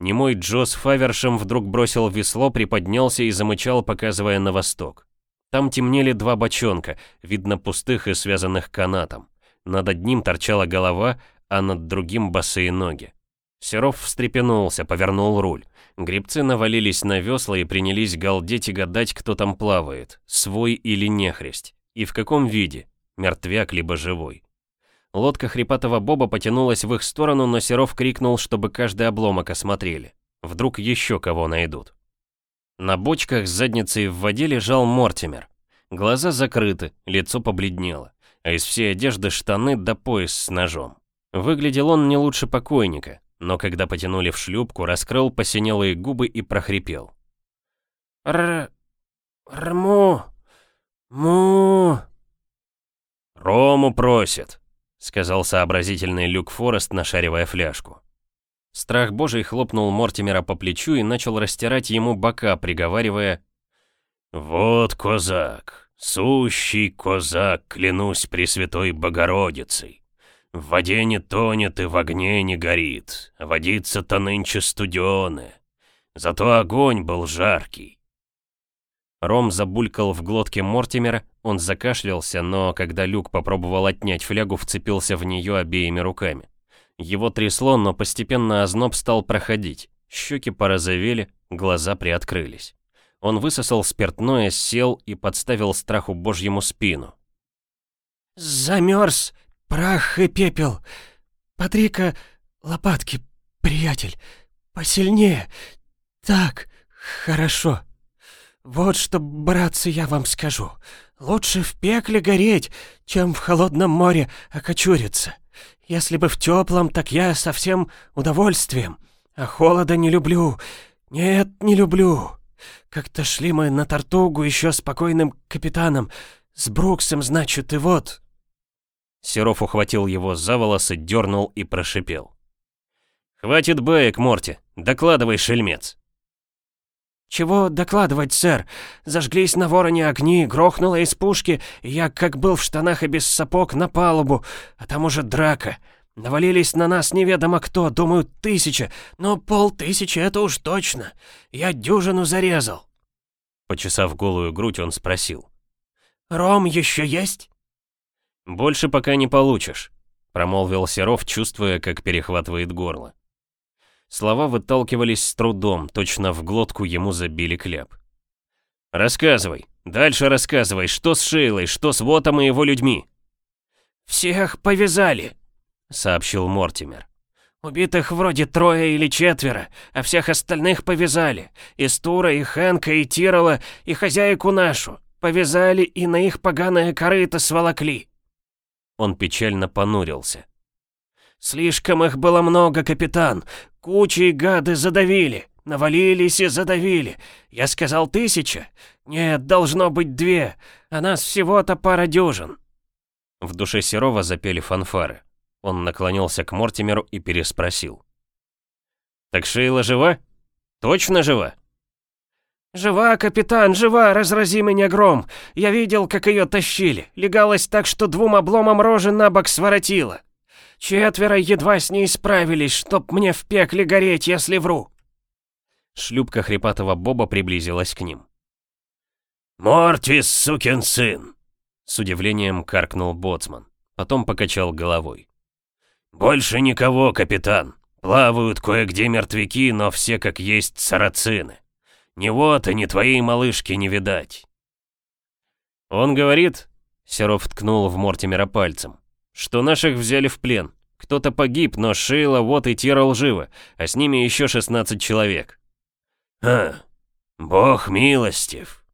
Немой Джо с Фавершем вдруг бросил весло, приподнялся и замычал, показывая на восток. Там темнели два бочонка, видно пустых и связанных канатом. Над одним торчала голова, а над другим босые ноги. Серов встрепенулся, повернул руль. Гребцы навалились на весла и принялись галдеть и гадать, кто там плавает, свой или нехресть, и в каком виде, мертвяк либо живой. Лодка хрипатого Боба потянулась в их сторону, но Серов крикнул, чтобы каждый обломок осмотрели. Вдруг еще кого найдут. На бочках с задницей в воде лежал Мортимер. Глаза закрыты, лицо побледнело, а из всей одежды штаны до пояс с ножом. Выглядел он не лучше покойника, но когда потянули в шлюпку, раскрыл посинелые губы и прохрипел. «Р... рму... му...» «Рому просит», — сказал сообразительный Люк Форест, нашаривая фляжку. Страх божий хлопнул Мортимера по плечу и начал растирать ему бока, приговаривая «Вот козак, сущий козак, клянусь Пресвятой Богородицей. В воде не тонет и в огне не горит, а водица-то нынче студеная. Зато огонь был жаркий. Ром забулькал в глотке Мортимера, он закашлялся, но когда Люк попробовал отнять флягу, вцепился в нее обеими руками. Его трясло, но постепенно озноб стал проходить. Щеки порозовели, глаза приоткрылись. Он высосал спиртное, сел и подставил страху божьему спину. «Замерз! Прах и пепел! Патрика, лопатки, приятель! Посильнее! Так, хорошо!» «Вот что, братцы, я вам скажу. Лучше в пекле гореть, чем в холодном море окочуриться. Если бы в теплом, так я со всем удовольствием. А холода не люблю. Нет, не люблю. Как-то шли мы на Тартугу еще спокойным капитаном. С Бруксом, значит, и вот...» Серов ухватил его за волосы, дернул и прошипел. «Хватит баек, Морти, докладывай, шельмец!» «Чего докладывать, сэр? Зажглись на вороне огни, грохнуло из пушки, и я, как был в штанах и без сапог, на палубу, а там уже драка. Навалились на нас неведомо кто, думаю, тысяча, но полтысячи это уж точно. Я дюжину зарезал». Почесав голую грудь, он спросил. «Ром еще есть?» «Больше пока не получишь», — промолвил Серов, чувствуя, как перехватывает горло. Слова выталкивались с трудом, точно в глотку ему забили кляп. «Рассказывай, дальше рассказывай, что с Шейлой, что с Вотом и его людьми?» «Всех повязали», — сообщил Мортимер. «Убитых вроде трое или четверо, а всех остальных повязали. И Стура, и Хэнка, и Тирола, и хозяйку нашу. Повязали и на их поганое корыто сволокли». Он печально понурился. «Слишком их было много, капитан. Кучей гады задавили. Навалились и задавили. Я сказал тысяча? Нет, должно быть две. А нас всего-то пара дюжин». В душе Серова запели фанфары. Он наклонился к Мортимеру и переспросил. «Так Шейла жива? Точно жива?» «Жива, капитан, жива, разрази меня гром. Я видел, как ее тащили. Легалась так, что двум обломом рожи на бок своротила. Четверо едва с ней справились, чтоб мне в пекле гореть, если вру». Шлюпка хрипатого Боба приблизилась к ним. «Мортис, сукин сын!» С удивлением каркнул боцман. Потом покачал головой. «Больше никого, капитан. Плавают кое-где мертвяки, но все как есть сарацины. Ни вот и ни твоей малышки не видать». «Он говорит...» Серов ткнул в Мортимера пальцем что наших взяли в плен. Кто-то погиб, но Шейла, вот и Тирол живы, а с ними еще 16 человек. А, бог милостив.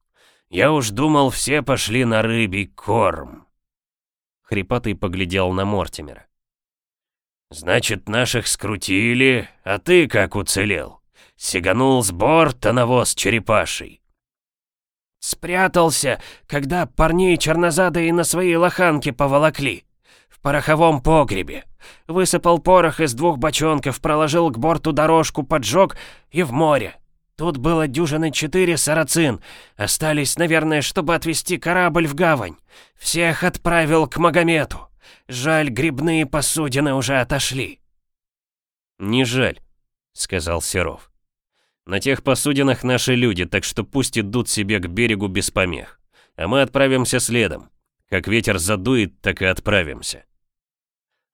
Я уж думал, все пошли на рыбий корм. Хрипатый поглядел на Мортимера. Значит, наших скрутили, а ты как уцелел? Сиганул с борта на воз черепашей. Спрятался, когда парней чернозадые на своей лоханке поволокли пороховом погребе. Высыпал порох из двух бочонков, проложил к борту дорожку, поджег и в море. Тут было дюжины четыре сарацин. Остались, наверное, чтобы отвезти корабль в гавань. Всех отправил к Магомету. Жаль, грибные посудины уже отошли. «Не жаль», — сказал Серов. «На тех посудинах наши люди, так что пусть идут себе к берегу без помех. А мы отправимся следом. Как ветер задует, так и отправимся».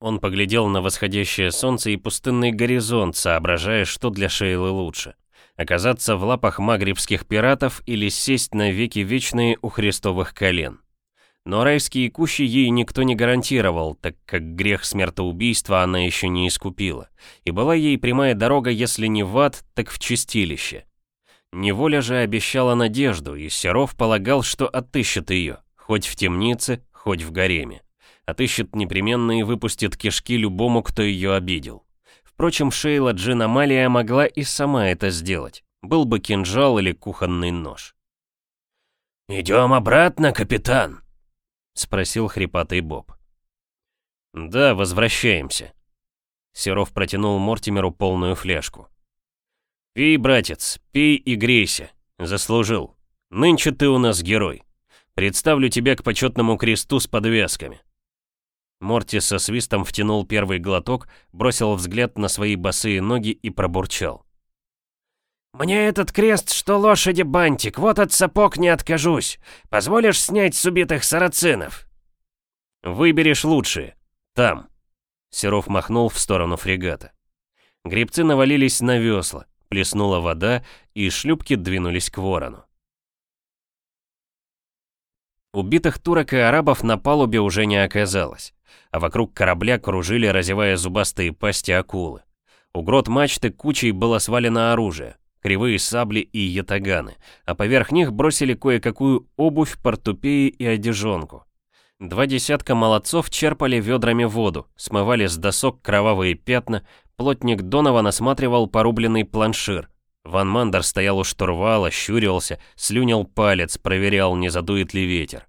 Он поглядел на восходящее солнце и пустынный горизонт, соображая, что для Шейлы лучше. Оказаться в лапах магрибских пиратов или сесть на веки вечные у христовых колен. Но райские кущи ей никто не гарантировал, так как грех смертоубийства она еще не искупила. И была ей прямая дорога, если не в ад, так в чистилище. Неволя же обещала надежду, и Серов полагал, что отыщет ее, хоть в темнице, хоть в гареме отыщет непременно и выпустит кишки любому, кто ее обидел. Впрочем, Шейла Джин Амалия могла и сама это сделать. Был бы кинжал или кухонный нож. «Идем обратно, капитан?» — спросил хрипатый Боб. «Да, возвращаемся». Серов протянул Мортимеру полную фляжку. «Пей, братец, пей и грейся. Заслужил. Нынче ты у нас герой. Представлю тебя к почетному кресту с подвязками. Морти со свистом втянул первый глоток, бросил взгляд на свои босые ноги и пробурчал. «Мне этот крест, что лошади бантик, вот от сапог не откажусь. Позволишь снять с убитых сарацинов?» «Выберешь лучшие. Там». Серов махнул в сторону фрегата. Гребцы навалились на весла, плеснула вода, и шлюпки двинулись к ворону. Убитых турок и арабов на палубе уже не оказалось а вокруг корабля кружили, разевая зубастые пасти акулы. У грот мачты кучей было свалено оружие, кривые сабли и ятаганы, а поверх них бросили кое-какую обувь, портупеи и одежонку. Два десятка молодцов черпали ведрами воду, смывали с досок кровавые пятна, плотник Донова насматривал порубленный планшир. Ван Мандер стоял у штурвала, щурился, слюнил палец, проверял, не задует ли ветер.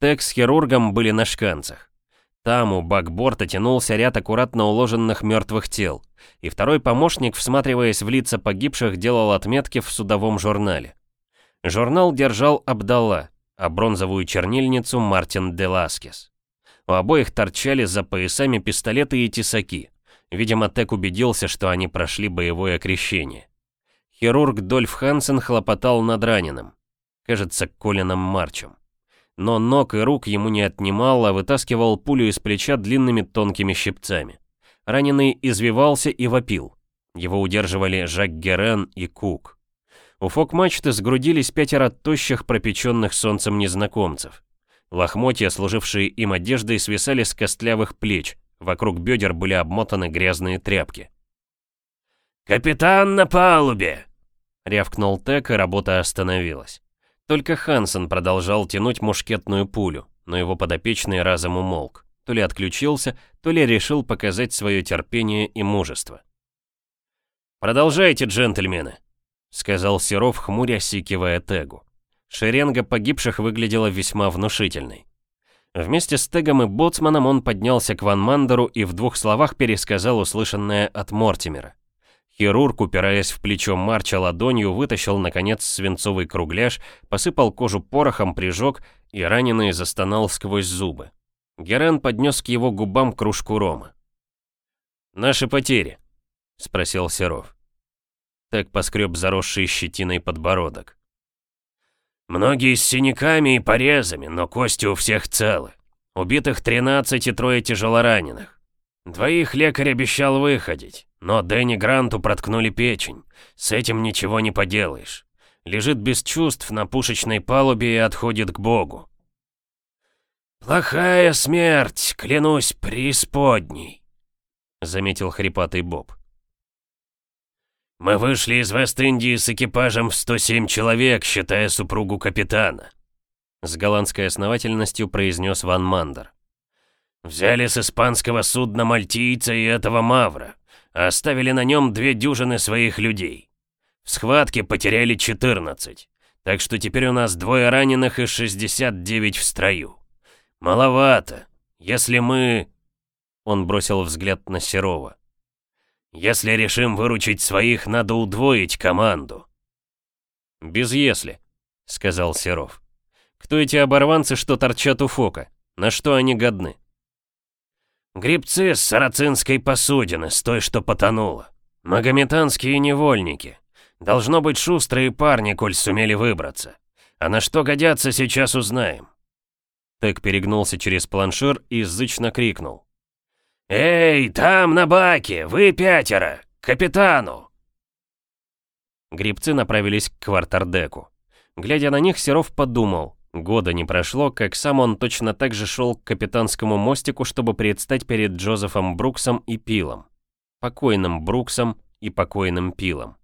Тек с хирургом были на шканцах. Там у бакборта тянулся ряд аккуратно уложенных мертвых тел, и второй помощник, всматриваясь в лица погибших, делал отметки в судовом журнале. Журнал держал Абдалла, а бронзовую чернильницу Мартин де Ласкес. У обоих торчали за поясами пистолеты и тесаки. Видимо, Тек убедился, что они прошли боевое крещение. Хирург Дольф Хансен хлопотал над раненым. Кажется, Колином Марчем. Но ног и рук ему не отнимал, а вытаскивал пулю из плеча длинными тонкими щипцами. Раненый извивался и вопил. Его удерживали Жак Герен и Кук. У фок-мачты сгрудились пятеро тощих, пропеченных солнцем незнакомцев. Лохмотья, служившие им одеждой, свисали с костлявых плеч, вокруг бедер были обмотаны грязные тряпки. «Капитан на палубе!» — рявкнул Тек, и работа остановилась. Только Хансен продолжал тянуть мушкетную пулю, но его подопечный разом умолк. То ли отключился, то ли решил показать свое терпение и мужество. «Продолжайте, джентльмены», — сказал Серов, хмурясь и кивая Тегу. Шеренга погибших выглядела весьма внушительной. Вместе с Тегом и Боцманом он поднялся к Ван Мандеру и в двух словах пересказал услышанное от Мортимера. Хирург, упираясь в плечо Марча ладонью, вытащил, наконец, свинцовый кругляш, посыпал кожу порохом, прижег и раненый застонал сквозь зубы. Герен поднес к его губам кружку рома. «Наши потери?» — спросил Серов. Так поскреб заросший щетиной подбородок. «Многие с синяками и порезами, но кости у всех целы. Убитых 13 и трое тяжелораненых. Двоих лекарь обещал выходить, но Дэнни Гранту проткнули печень. С этим ничего не поделаешь. Лежит без чувств на пушечной палубе и отходит к Богу. «Плохая смерть, клянусь преисподней», — заметил хрипатый Боб. «Мы вышли из Вест-Индии с экипажем в 107 человек, считая супругу капитана», — с голландской основательностью произнес Ван Мандер. Взяли с испанского судна мальтийца и этого мавра, оставили на нем две дюжины своих людей. В схватке потеряли 14, так что теперь у нас двое раненых и 69 в строю. Маловато, если мы... Он бросил взгляд на Серова. Если решим выручить своих, надо удвоить команду. Без «если», — сказал Серов. Кто эти оборванцы, что торчат у фока? На что они годны? Грибцы с сарацинской посудины, с той, что потонула. Магометанские невольники. Должно быть шустрые парни, коль сумели выбраться. А на что годятся, сейчас узнаем. Тек перегнулся через планшир и зычно крикнул. «Эй, там на баке, вы пятеро! Капитану!» Грибцы направились к квартердеку. Глядя на них, Серов подумал, Года не прошло, как сам он точно так же шел к капитанскому мостику, чтобы предстать перед Джозефом Бруксом и Пилом. Покойным Бруксом и покойным Пилом.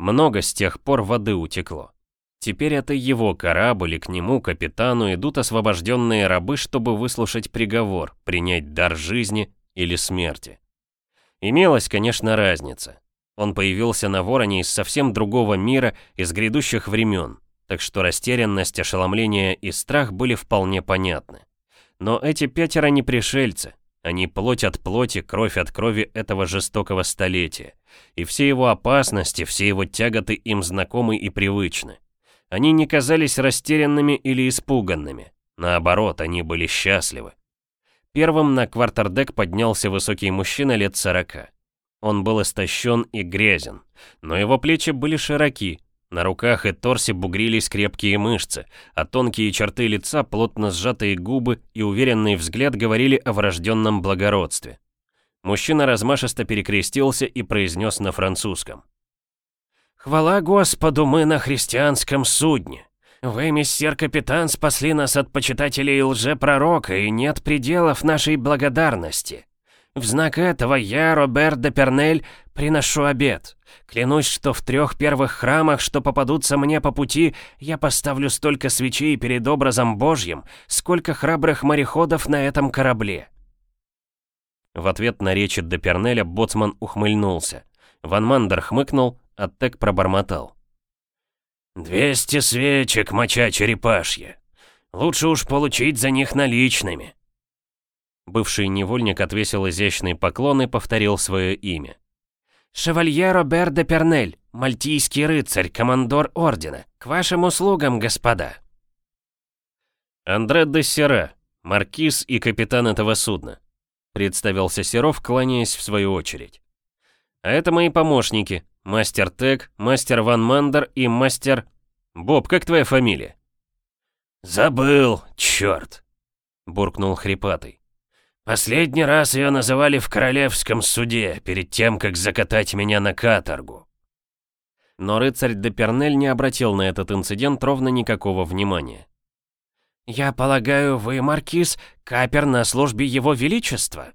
Много с тех пор воды утекло. Теперь это его корабль, и к нему, капитану, идут освобожденные рабы, чтобы выслушать приговор, принять дар жизни или смерти. Имелась, конечно, разница. Он появился на Вороне из совсем другого мира, из грядущих времен, так что растерянность, ошеломление и страх были вполне понятны. Но эти пятеро не пришельцы, они плоть от плоти, кровь от крови этого жестокого столетия. И все его опасности, все его тяготы им знакомы и привычны. Они не казались растерянными или испуганными. Наоборот, они были счастливы. Первым на квартердек поднялся высокий мужчина лет сорока. Он был истощен и грязен, но его плечи были широки, на руках и торсе бугрились крепкие мышцы, а тонкие черты лица, плотно сжатые губы и уверенный взгляд говорили о врожденном благородстве. Мужчина размашисто перекрестился и произнес на французском. «Хвала Господу, мы на христианском судне. Вы, мистер капитан, спасли нас от почитателей лжепророка, и нет пределов нашей благодарности. В знак этого я, Роберт де Пернель, приношу обед. Клянусь, что в трех первых храмах, что попадутся мне по пути, я поставлю столько свечей перед образом Божьим, сколько храбрых мореходов на этом корабле». В ответ на речи де Пернеля боцман ухмыльнулся. Ван Мандер хмыкнул, а Тек пробормотал. «Двести свечек, моча черепашья. Лучше уж получить за них наличными». Бывший невольник отвесил изящный поклон и повторил свое имя. «Шевалье Робер де Пернель, мальтийский рыцарь, командор ордена. К вашим услугам, господа!» «Андре де Сера, маркиз и капитан этого судна», представился Серов, кланяясь в свою очередь. «А это мои помощники, мастер Тек, мастер Ван Мандер и мастер... Боб, как твоя фамилия?» «Забыл, черт!» — буркнул хрипатый. «Последний раз ее называли в королевском суде, перед тем, как закатать меня на каторгу». Но рыцарь де Пернель не обратил на этот инцидент ровно никакого внимания. «Я полагаю, вы, маркиз, капер на службе его величества?»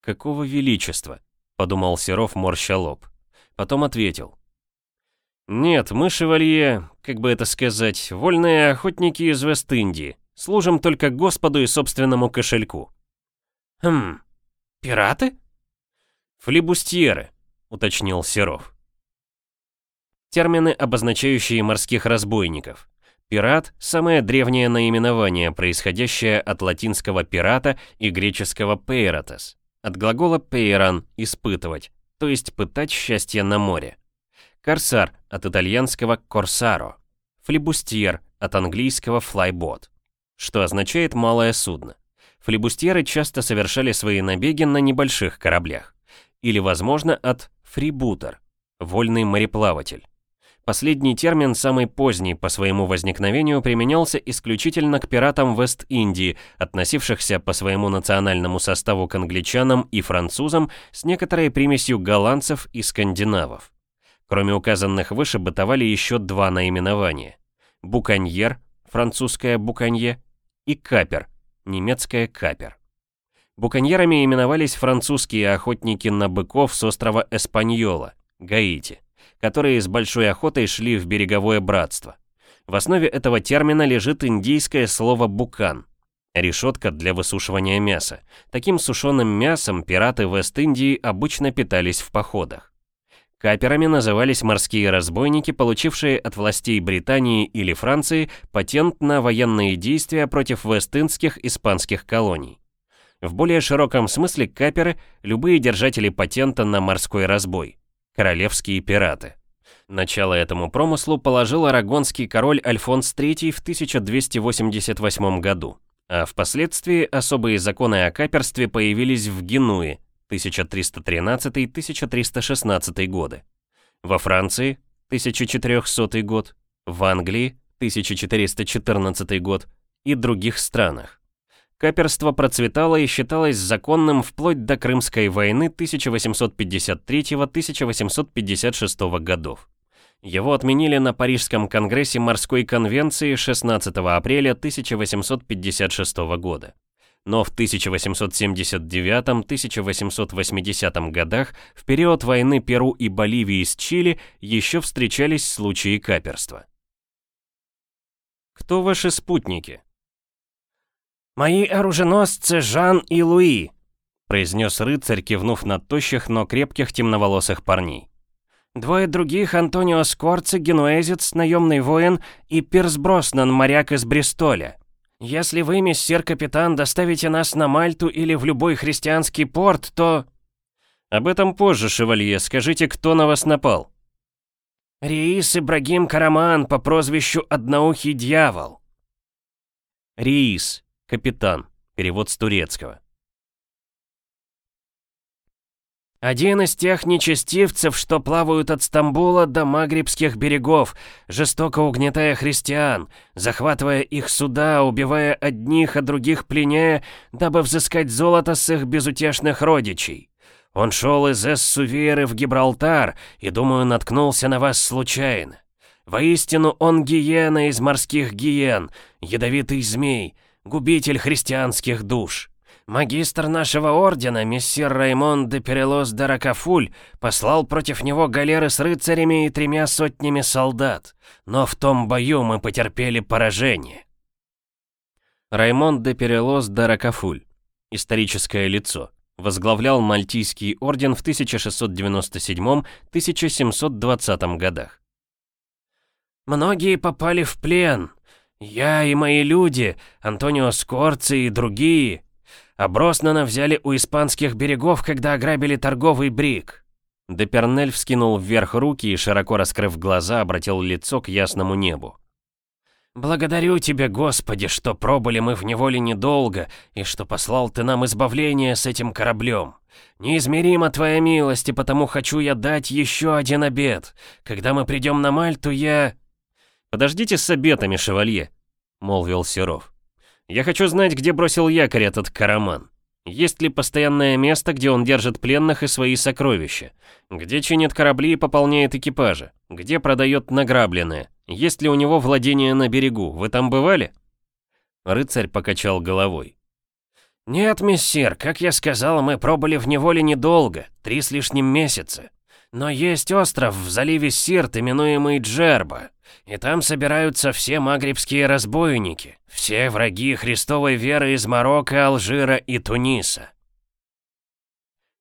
«Какого величества?» — подумал Серов, морща лоб. Потом ответил. «Нет, мы, шевалье, как бы это сказать, вольные охотники из Вест-Индии. Служим только Господу и собственному кошельку». «Хм, пираты?» «Флибустьеры», — уточнил Серов. Термины, обозначающие морских разбойников. Пират – самое древнее наименование, происходящее от латинского «пирата» и греческого «пейротес», от глагола «пейран» – «испытывать», то есть пытать счастье на море. Корсар – от итальянского «корсаро», флибустьер – от английского «флайбот», что означает «малое судно». Флибустьеры часто совершали свои набеги на небольших кораблях. Или, возможно, от «фрибутер» – вольный мореплаватель. Последний термин, самый поздний по своему возникновению, применялся исключительно к пиратам Вест-Индии, относившихся по своему национальному составу к англичанам и французам с некоторой примесью голландцев и скандинавов. Кроме указанных выше бытовали еще два наименования. Буканьер, французское буканье, и капер, немецкое капер. Буканьерами именовались французские охотники на быков с острова Эспаньола, Гаити которые с большой охотой шли в береговое братство. В основе этого термина лежит индийское слово «букан» — решетка для высушивания мяса. Таким сушеным мясом пираты Вест-Индии обычно питались в походах. Каперами назывались морские разбойники, получившие от властей Британии или Франции патент на военные действия против вест-индских испанских колоний. В более широком смысле каперы – любые держатели патента на морской разбой королевские пираты. Начало этому промыслу положил арагонский король Альфонс III в 1288 году, а впоследствии особые законы о каперстве появились в Генуе 1313-1316 годы, во Франции 1400 год, в Англии 1414 год и других странах. Каперство процветало и считалось законным вплоть до Крымской войны 1853-1856 годов. Его отменили на Парижском конгрессе морской конвенции 16 апреля 1856 года. Но в 1879-1880 годах, в период войны Перу и Боливии с Чили, еще встречались случаи каперства. Кто ваши спутники? «Мои оруженосцы Жан и Луи», — произнес рыцарь, кивнув на тощих, но крепких темноволосых парней. «Двое других — Антонио Скорци, генуэзец, наемный воин, и Пирс Броснан, моряк из Бристоля. Если вы, мессир капитан, доставите нас на Мальту или в любой христианский порт, то...» «Об этом позже, шевалье. Скажите, кто на вас напал?» «Реис Ибрагим Караман по прозвищу Одноухий Дьявол». «Реис», Капитан. Перевод с турецкого. Один из тех нечестивцев, что плавают от Стамбула до Магрибских берегов, жестоко угнетая христиан, захватывая их суда, убивая одних, а других пленяя, дабы взыскать золото с их безутешных родичей. Он шел из Эссувейры в Гибралтар и, думаю, наткнулся на вас случайно. Воистину он гиена из морских гиен, ядовитый змей — губитель христианских душ. Магистр нашего ордена, мессир Раймон де Перелос де Ракафуль, послал против него галеры с рыцарями и тремя сотнями солдат. Но в том бою мы потерпели поражение. Раймон де Перелос де Ракафуль. Историческое лицо. Возглавлял Мальтийский орден в 1697-1720 годах. «Многие попали в плен, я и мои люди, Антонио Скорци и другие, А Броснана взяли у испанских берегов, когда ограбили торговый брик». Депернель вскинул вверх руки и, широко раскрыв глаза, обратил лицо к ясному небу. «Благодарю Тебя, Господи, что пробыли мы в неволе недолго, и что послал Ты нам избавление с этим кораблем. Неизмерима Твоя милость, и потому хочу я дать еще один обед. Когда мы придем на Мальту, я...» «Подождите с обетами, шевалье», — молвил Серов. «Я хочу знать, где бросил якорь этот караман. Есть ли постоянное место, где он держит пленных и свои сокровища? Где чинит корабли и пополняет экипажи? Где продает награбленное? Есть ли у него владение на берегу? Вы там бывали?» Рыцарь покачал головой. «Нет, мессир, как я сказал, мы пробыли в неволе недолго, три с лишним месяца. Но есть остров в заливе Сирт, именуемый Джерба, и там собираются все магрибские разбойники, все враги христовой веры из Марокко, Алжира и Туниса.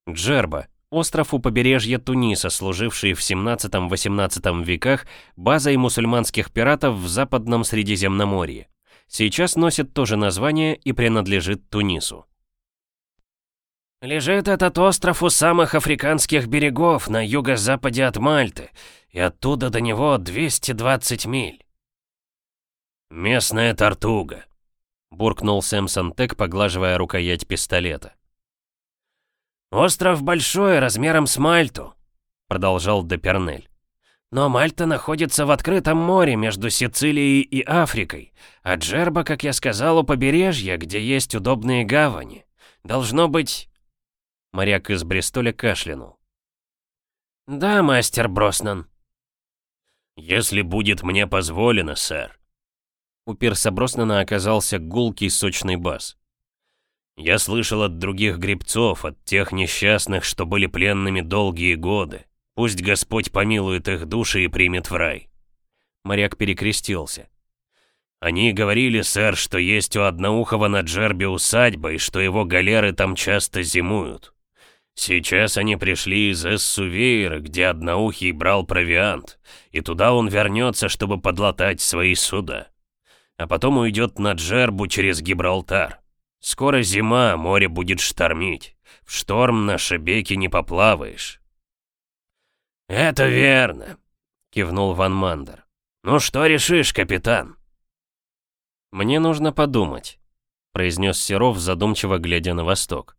Джерба – остров у побережья Туниса, служивший в 17-18 веках базой мусульманских пиратов в западном Средиземноморье. Сейчас носит то же название и принадлежит Тунису. Лежит этот остров у самых африканских берегов на юго-западе от Мальты, и оттуда до него 220 миль. «Местная тортуга», — буркнул Сэмсон Тек, поглаживая рукоять пистолета. «Остров большой, размером с Мальту», — продолжал Депернель. «Но Мальта находится в открытом море между Сицилией и Африкой, а Джерба, как я сказал, у побережья, где есть удобные гавани. Должно быть, Моряк из Бристоля кашлянул. «Да, мастер Броснан». «Если будет мне позволено, сэр». У Пирса Броснана оказался гулкий сочный бас. «Я слышал от других гребцов, от тех несчастных, что были пленными долгие годы. Пусть Господь помилует их души и примет в рай». Моряк перекрестился. «Они говорили, сэр, что есть у Одноухова на Джербе усадьба и что его галеры там часто зимуют. Сейчас они пришли из Эссувейра, где Одноухий брал провиант, и туда он вернется, чтобы подлатать свои суда. А потом уйдет на Джербу через Гибралтар. Скоро зима, море будет штормить. В шторм на Шебеке не поплаваешь. «Это верно», — кивнул Ван Мандер. «Ну что решишь, капитан?» «Мне нужно подумать», — произнес Серов, задумчиво глядя на восток.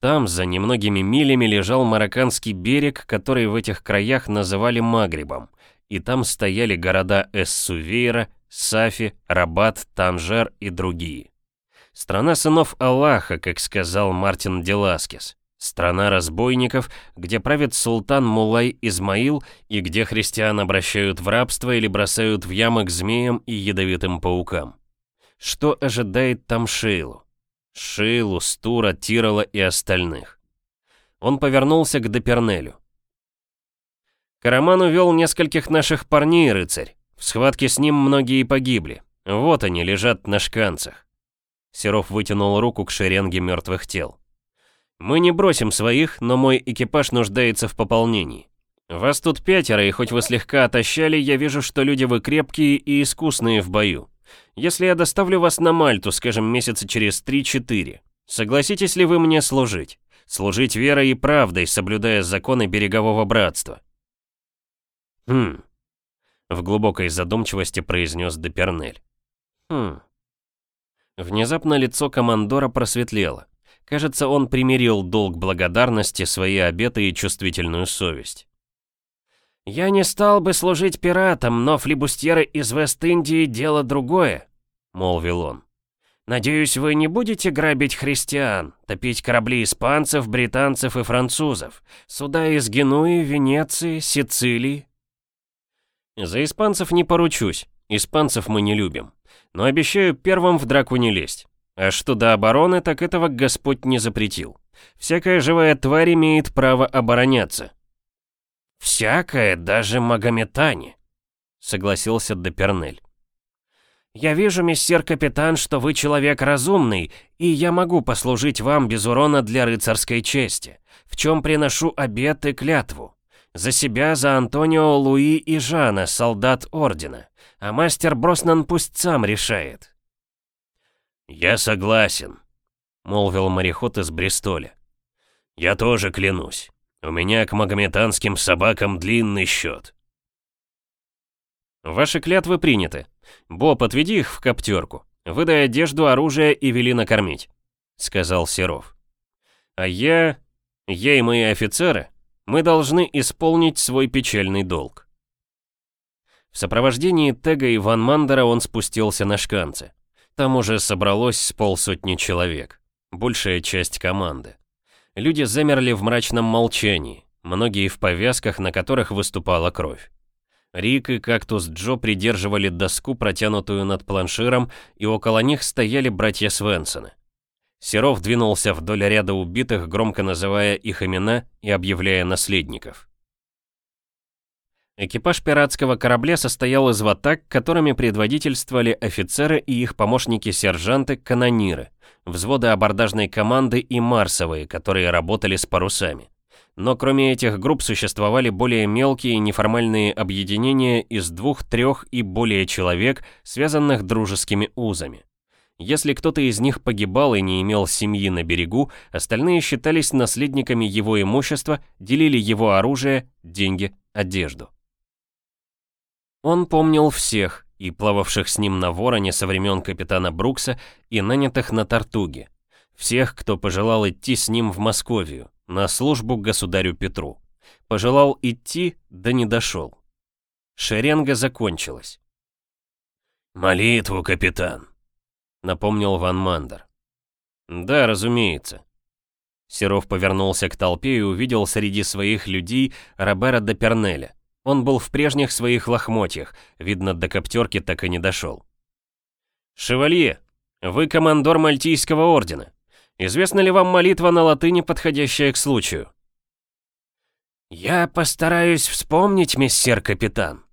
Там, за немногими милями, лежал марокканский берег, который в этих краях называли Магрибом, и там стояли города Эссувейра, Сафи, Рабат, Танжер и другие. Страна сынов Аллаха, как сказал Мартин Деласкес. Страна разбойников, где правит султан Мулай Измаил и где христиан обращают в рабство или бросают в ямы к змеям и ядовитым паукам. Что ожидает там Шейлу? Шилу, Стура, Тирола и остальных. Он повернулся к Депернелю. Караман увел нескольких наших парней, рыцарь. В схватке с ним многие погибли. Вот они, лежат на шканцах. Серов вытянул руку к шеренге мертвых тел. «Мы не бросим своих, но мой экипаж нуждается в пополнении. Вас тут пятеро, и хоть вы слегка отощали, я вижу, что люди вы крепкие и искусные в бою. Если я доставлю вас на Мальту, скажем, месяца через 3-4, согласитесь ли вы мне служить? Служить верой и правдой, соблюдая законы берегового братства. Хм. В глубокой задумчивости произнес Депернель. Хм. Внезапно лицо командора просветлело. Кажется, он примирил долг благодарности, свои обеты и чувствительную совесть. «Я не стал бы служить пиратам, но флибустьеры из Вест-Индии — дело другое», — молвил он. «Надеюсь, вы не будете грабить христиан, топить корабли испанцев, британцев и французов, суда из Генуи, Венеции, Сицилии?» «За испанцев не поручусь, испанцев мы не любим, но обещаю первым в драку не лезть. А что до обороны, так этого Господь не запретил. Всякая живая тварь имеет право обороняться». «Всякое, даже магометане», — согласился Депернель. «Я вижу, мессер капитан, что вы человек разумный, и я могу послужить вам без урона для рыцарской чести, в чем приношу обет и клятву. За себя, за Антонио, Луи и Жана, солдат Ордена, а мастер Броснан пусть сам решает». «Я согласен», — молвил мореход из Бристоля. «Я тоже клянусь. У меня к магометанским собакам длинный счет». «Ваши клятвы приняты. Боб, отведи их в коптерку. Выдай одежду, оружие и вели накормить», — сказал Серов. «А я... я и мои офицеры, мы должны исполнить свой печальный долг». В сопровождении Тега и Ван Мандера он спустился на шканцы. Там уже собралось с полсотни человек. Большая часть команды. Люди замерли в мрачном молчании, многие в повязках, на которых выступала кровь. Рик и Кактус Джо придерживали доску, протянутую над планширом, и около них стояли братья Свенсоны. Серов двинулся вдоль ряда убитых, громко называя их имена и объявляя наследников. Экипаж пиратского корабля состоял из ватак, которыми предводительствовали офицеры и их помощники-сержанты-канониры, взводы абордажной команды и марсовые, которые работали с парусами. Но кроме этих групп существовали более мелкие неформальные объединения из двух-трех и более человек, связанных дружескими узами. Если кто-то из них погибал и не имел семьи на берегу, остальные считались наследниками его имущества, делили его оружие, деньги, одежду. Он помнил всех, и плававших с ним на Вороне со времен капитана Брукса, и нанятых на Тартуге. Всех, кто пожелал идти с ним в Московию, на службу к государю Петру. Пожелал идти, да не дошел. Шеренга закончилась. «Молитву, капитан», — напомнил Ван Мандер. «Да, разумеется». Серов повернулся к толпе и увидел среди своих людей Робера де Пернеля. Он был в прежних своих лохмотьях, видно, до коптерки так и не дошел. «Шевалье, вы командор Мальтийского ордена. Известна ли вам молитва на латыни, подходящая к случаю?» «Я постараюсь вспомнить, мессер капитан.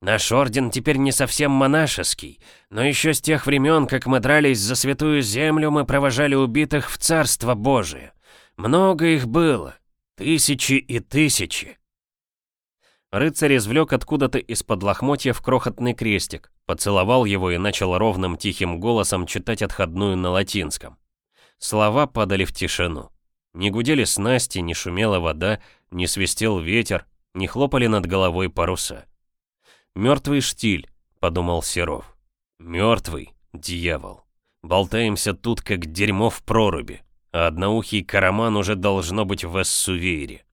Наш орден теперь не совсем монашеский, но еще с тех времен, как мы дрались за святую землю, мы провожали убитых в Царство Божие. Много их было, тысячи и тысячи. Рыцарь извлек откуда-то из-под лохмотьев крохотный крестик, поцеловал его и начал ровным тихим голосом читать отходную на латинском. Слова падали в тишину. Не гудели снасти, не шумела вода, не свистел ветер, не хлопали над головой паруса. «Мертвый штиль», — подумал Серов. «Мертвый, дьявол. Болтаемся тут, как дерьмо в проруби, а одноухий караман уже должно быть в Эссувейре».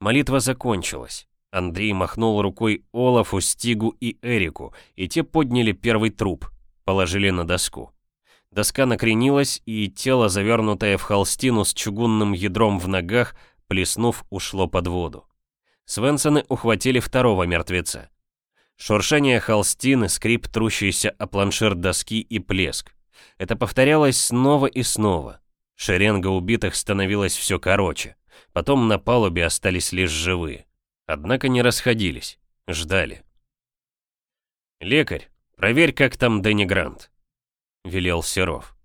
Молитва закончилась. Андрей махнул рукой Олафу, Стигу и Эрику, и те подняли первый труп, положили на доску. Доска накренилась, и тело, завернутое в холстину с чугунным ядром в ногах, плеснув, ушло под воду. Свенсоны ухватили второго мертвеца. Шуршание холстины, скрип трущейся о планшир доски и плеск. Это повторялось снова и снова. Шеренга убитых становилась все короче. Потом на палубе остались лишь живые. Однако не расходились, ждали. «Лекарь, проверь, как там Дэнни Грант», — велел Серов.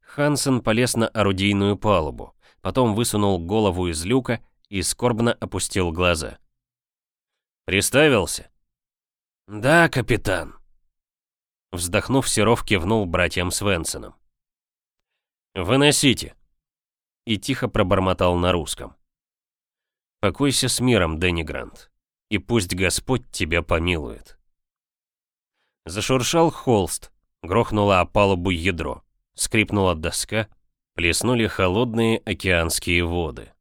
Хансен полез на орудийную палубу, потом высунул голову из люка и скорбно опустил глаза. «Приставился?» «Да, капитан». Вздохнув, Серов кивнул братьям Свенсонам. «Выносите!» И тихо пробормотал на русском. Покойся с миром, Дэнни Грант, и пусть Господь тебя помилует. Зашуршал холст, грохнуло о палубу ядро, скрипнула доска, плеснули холодные океанские воды.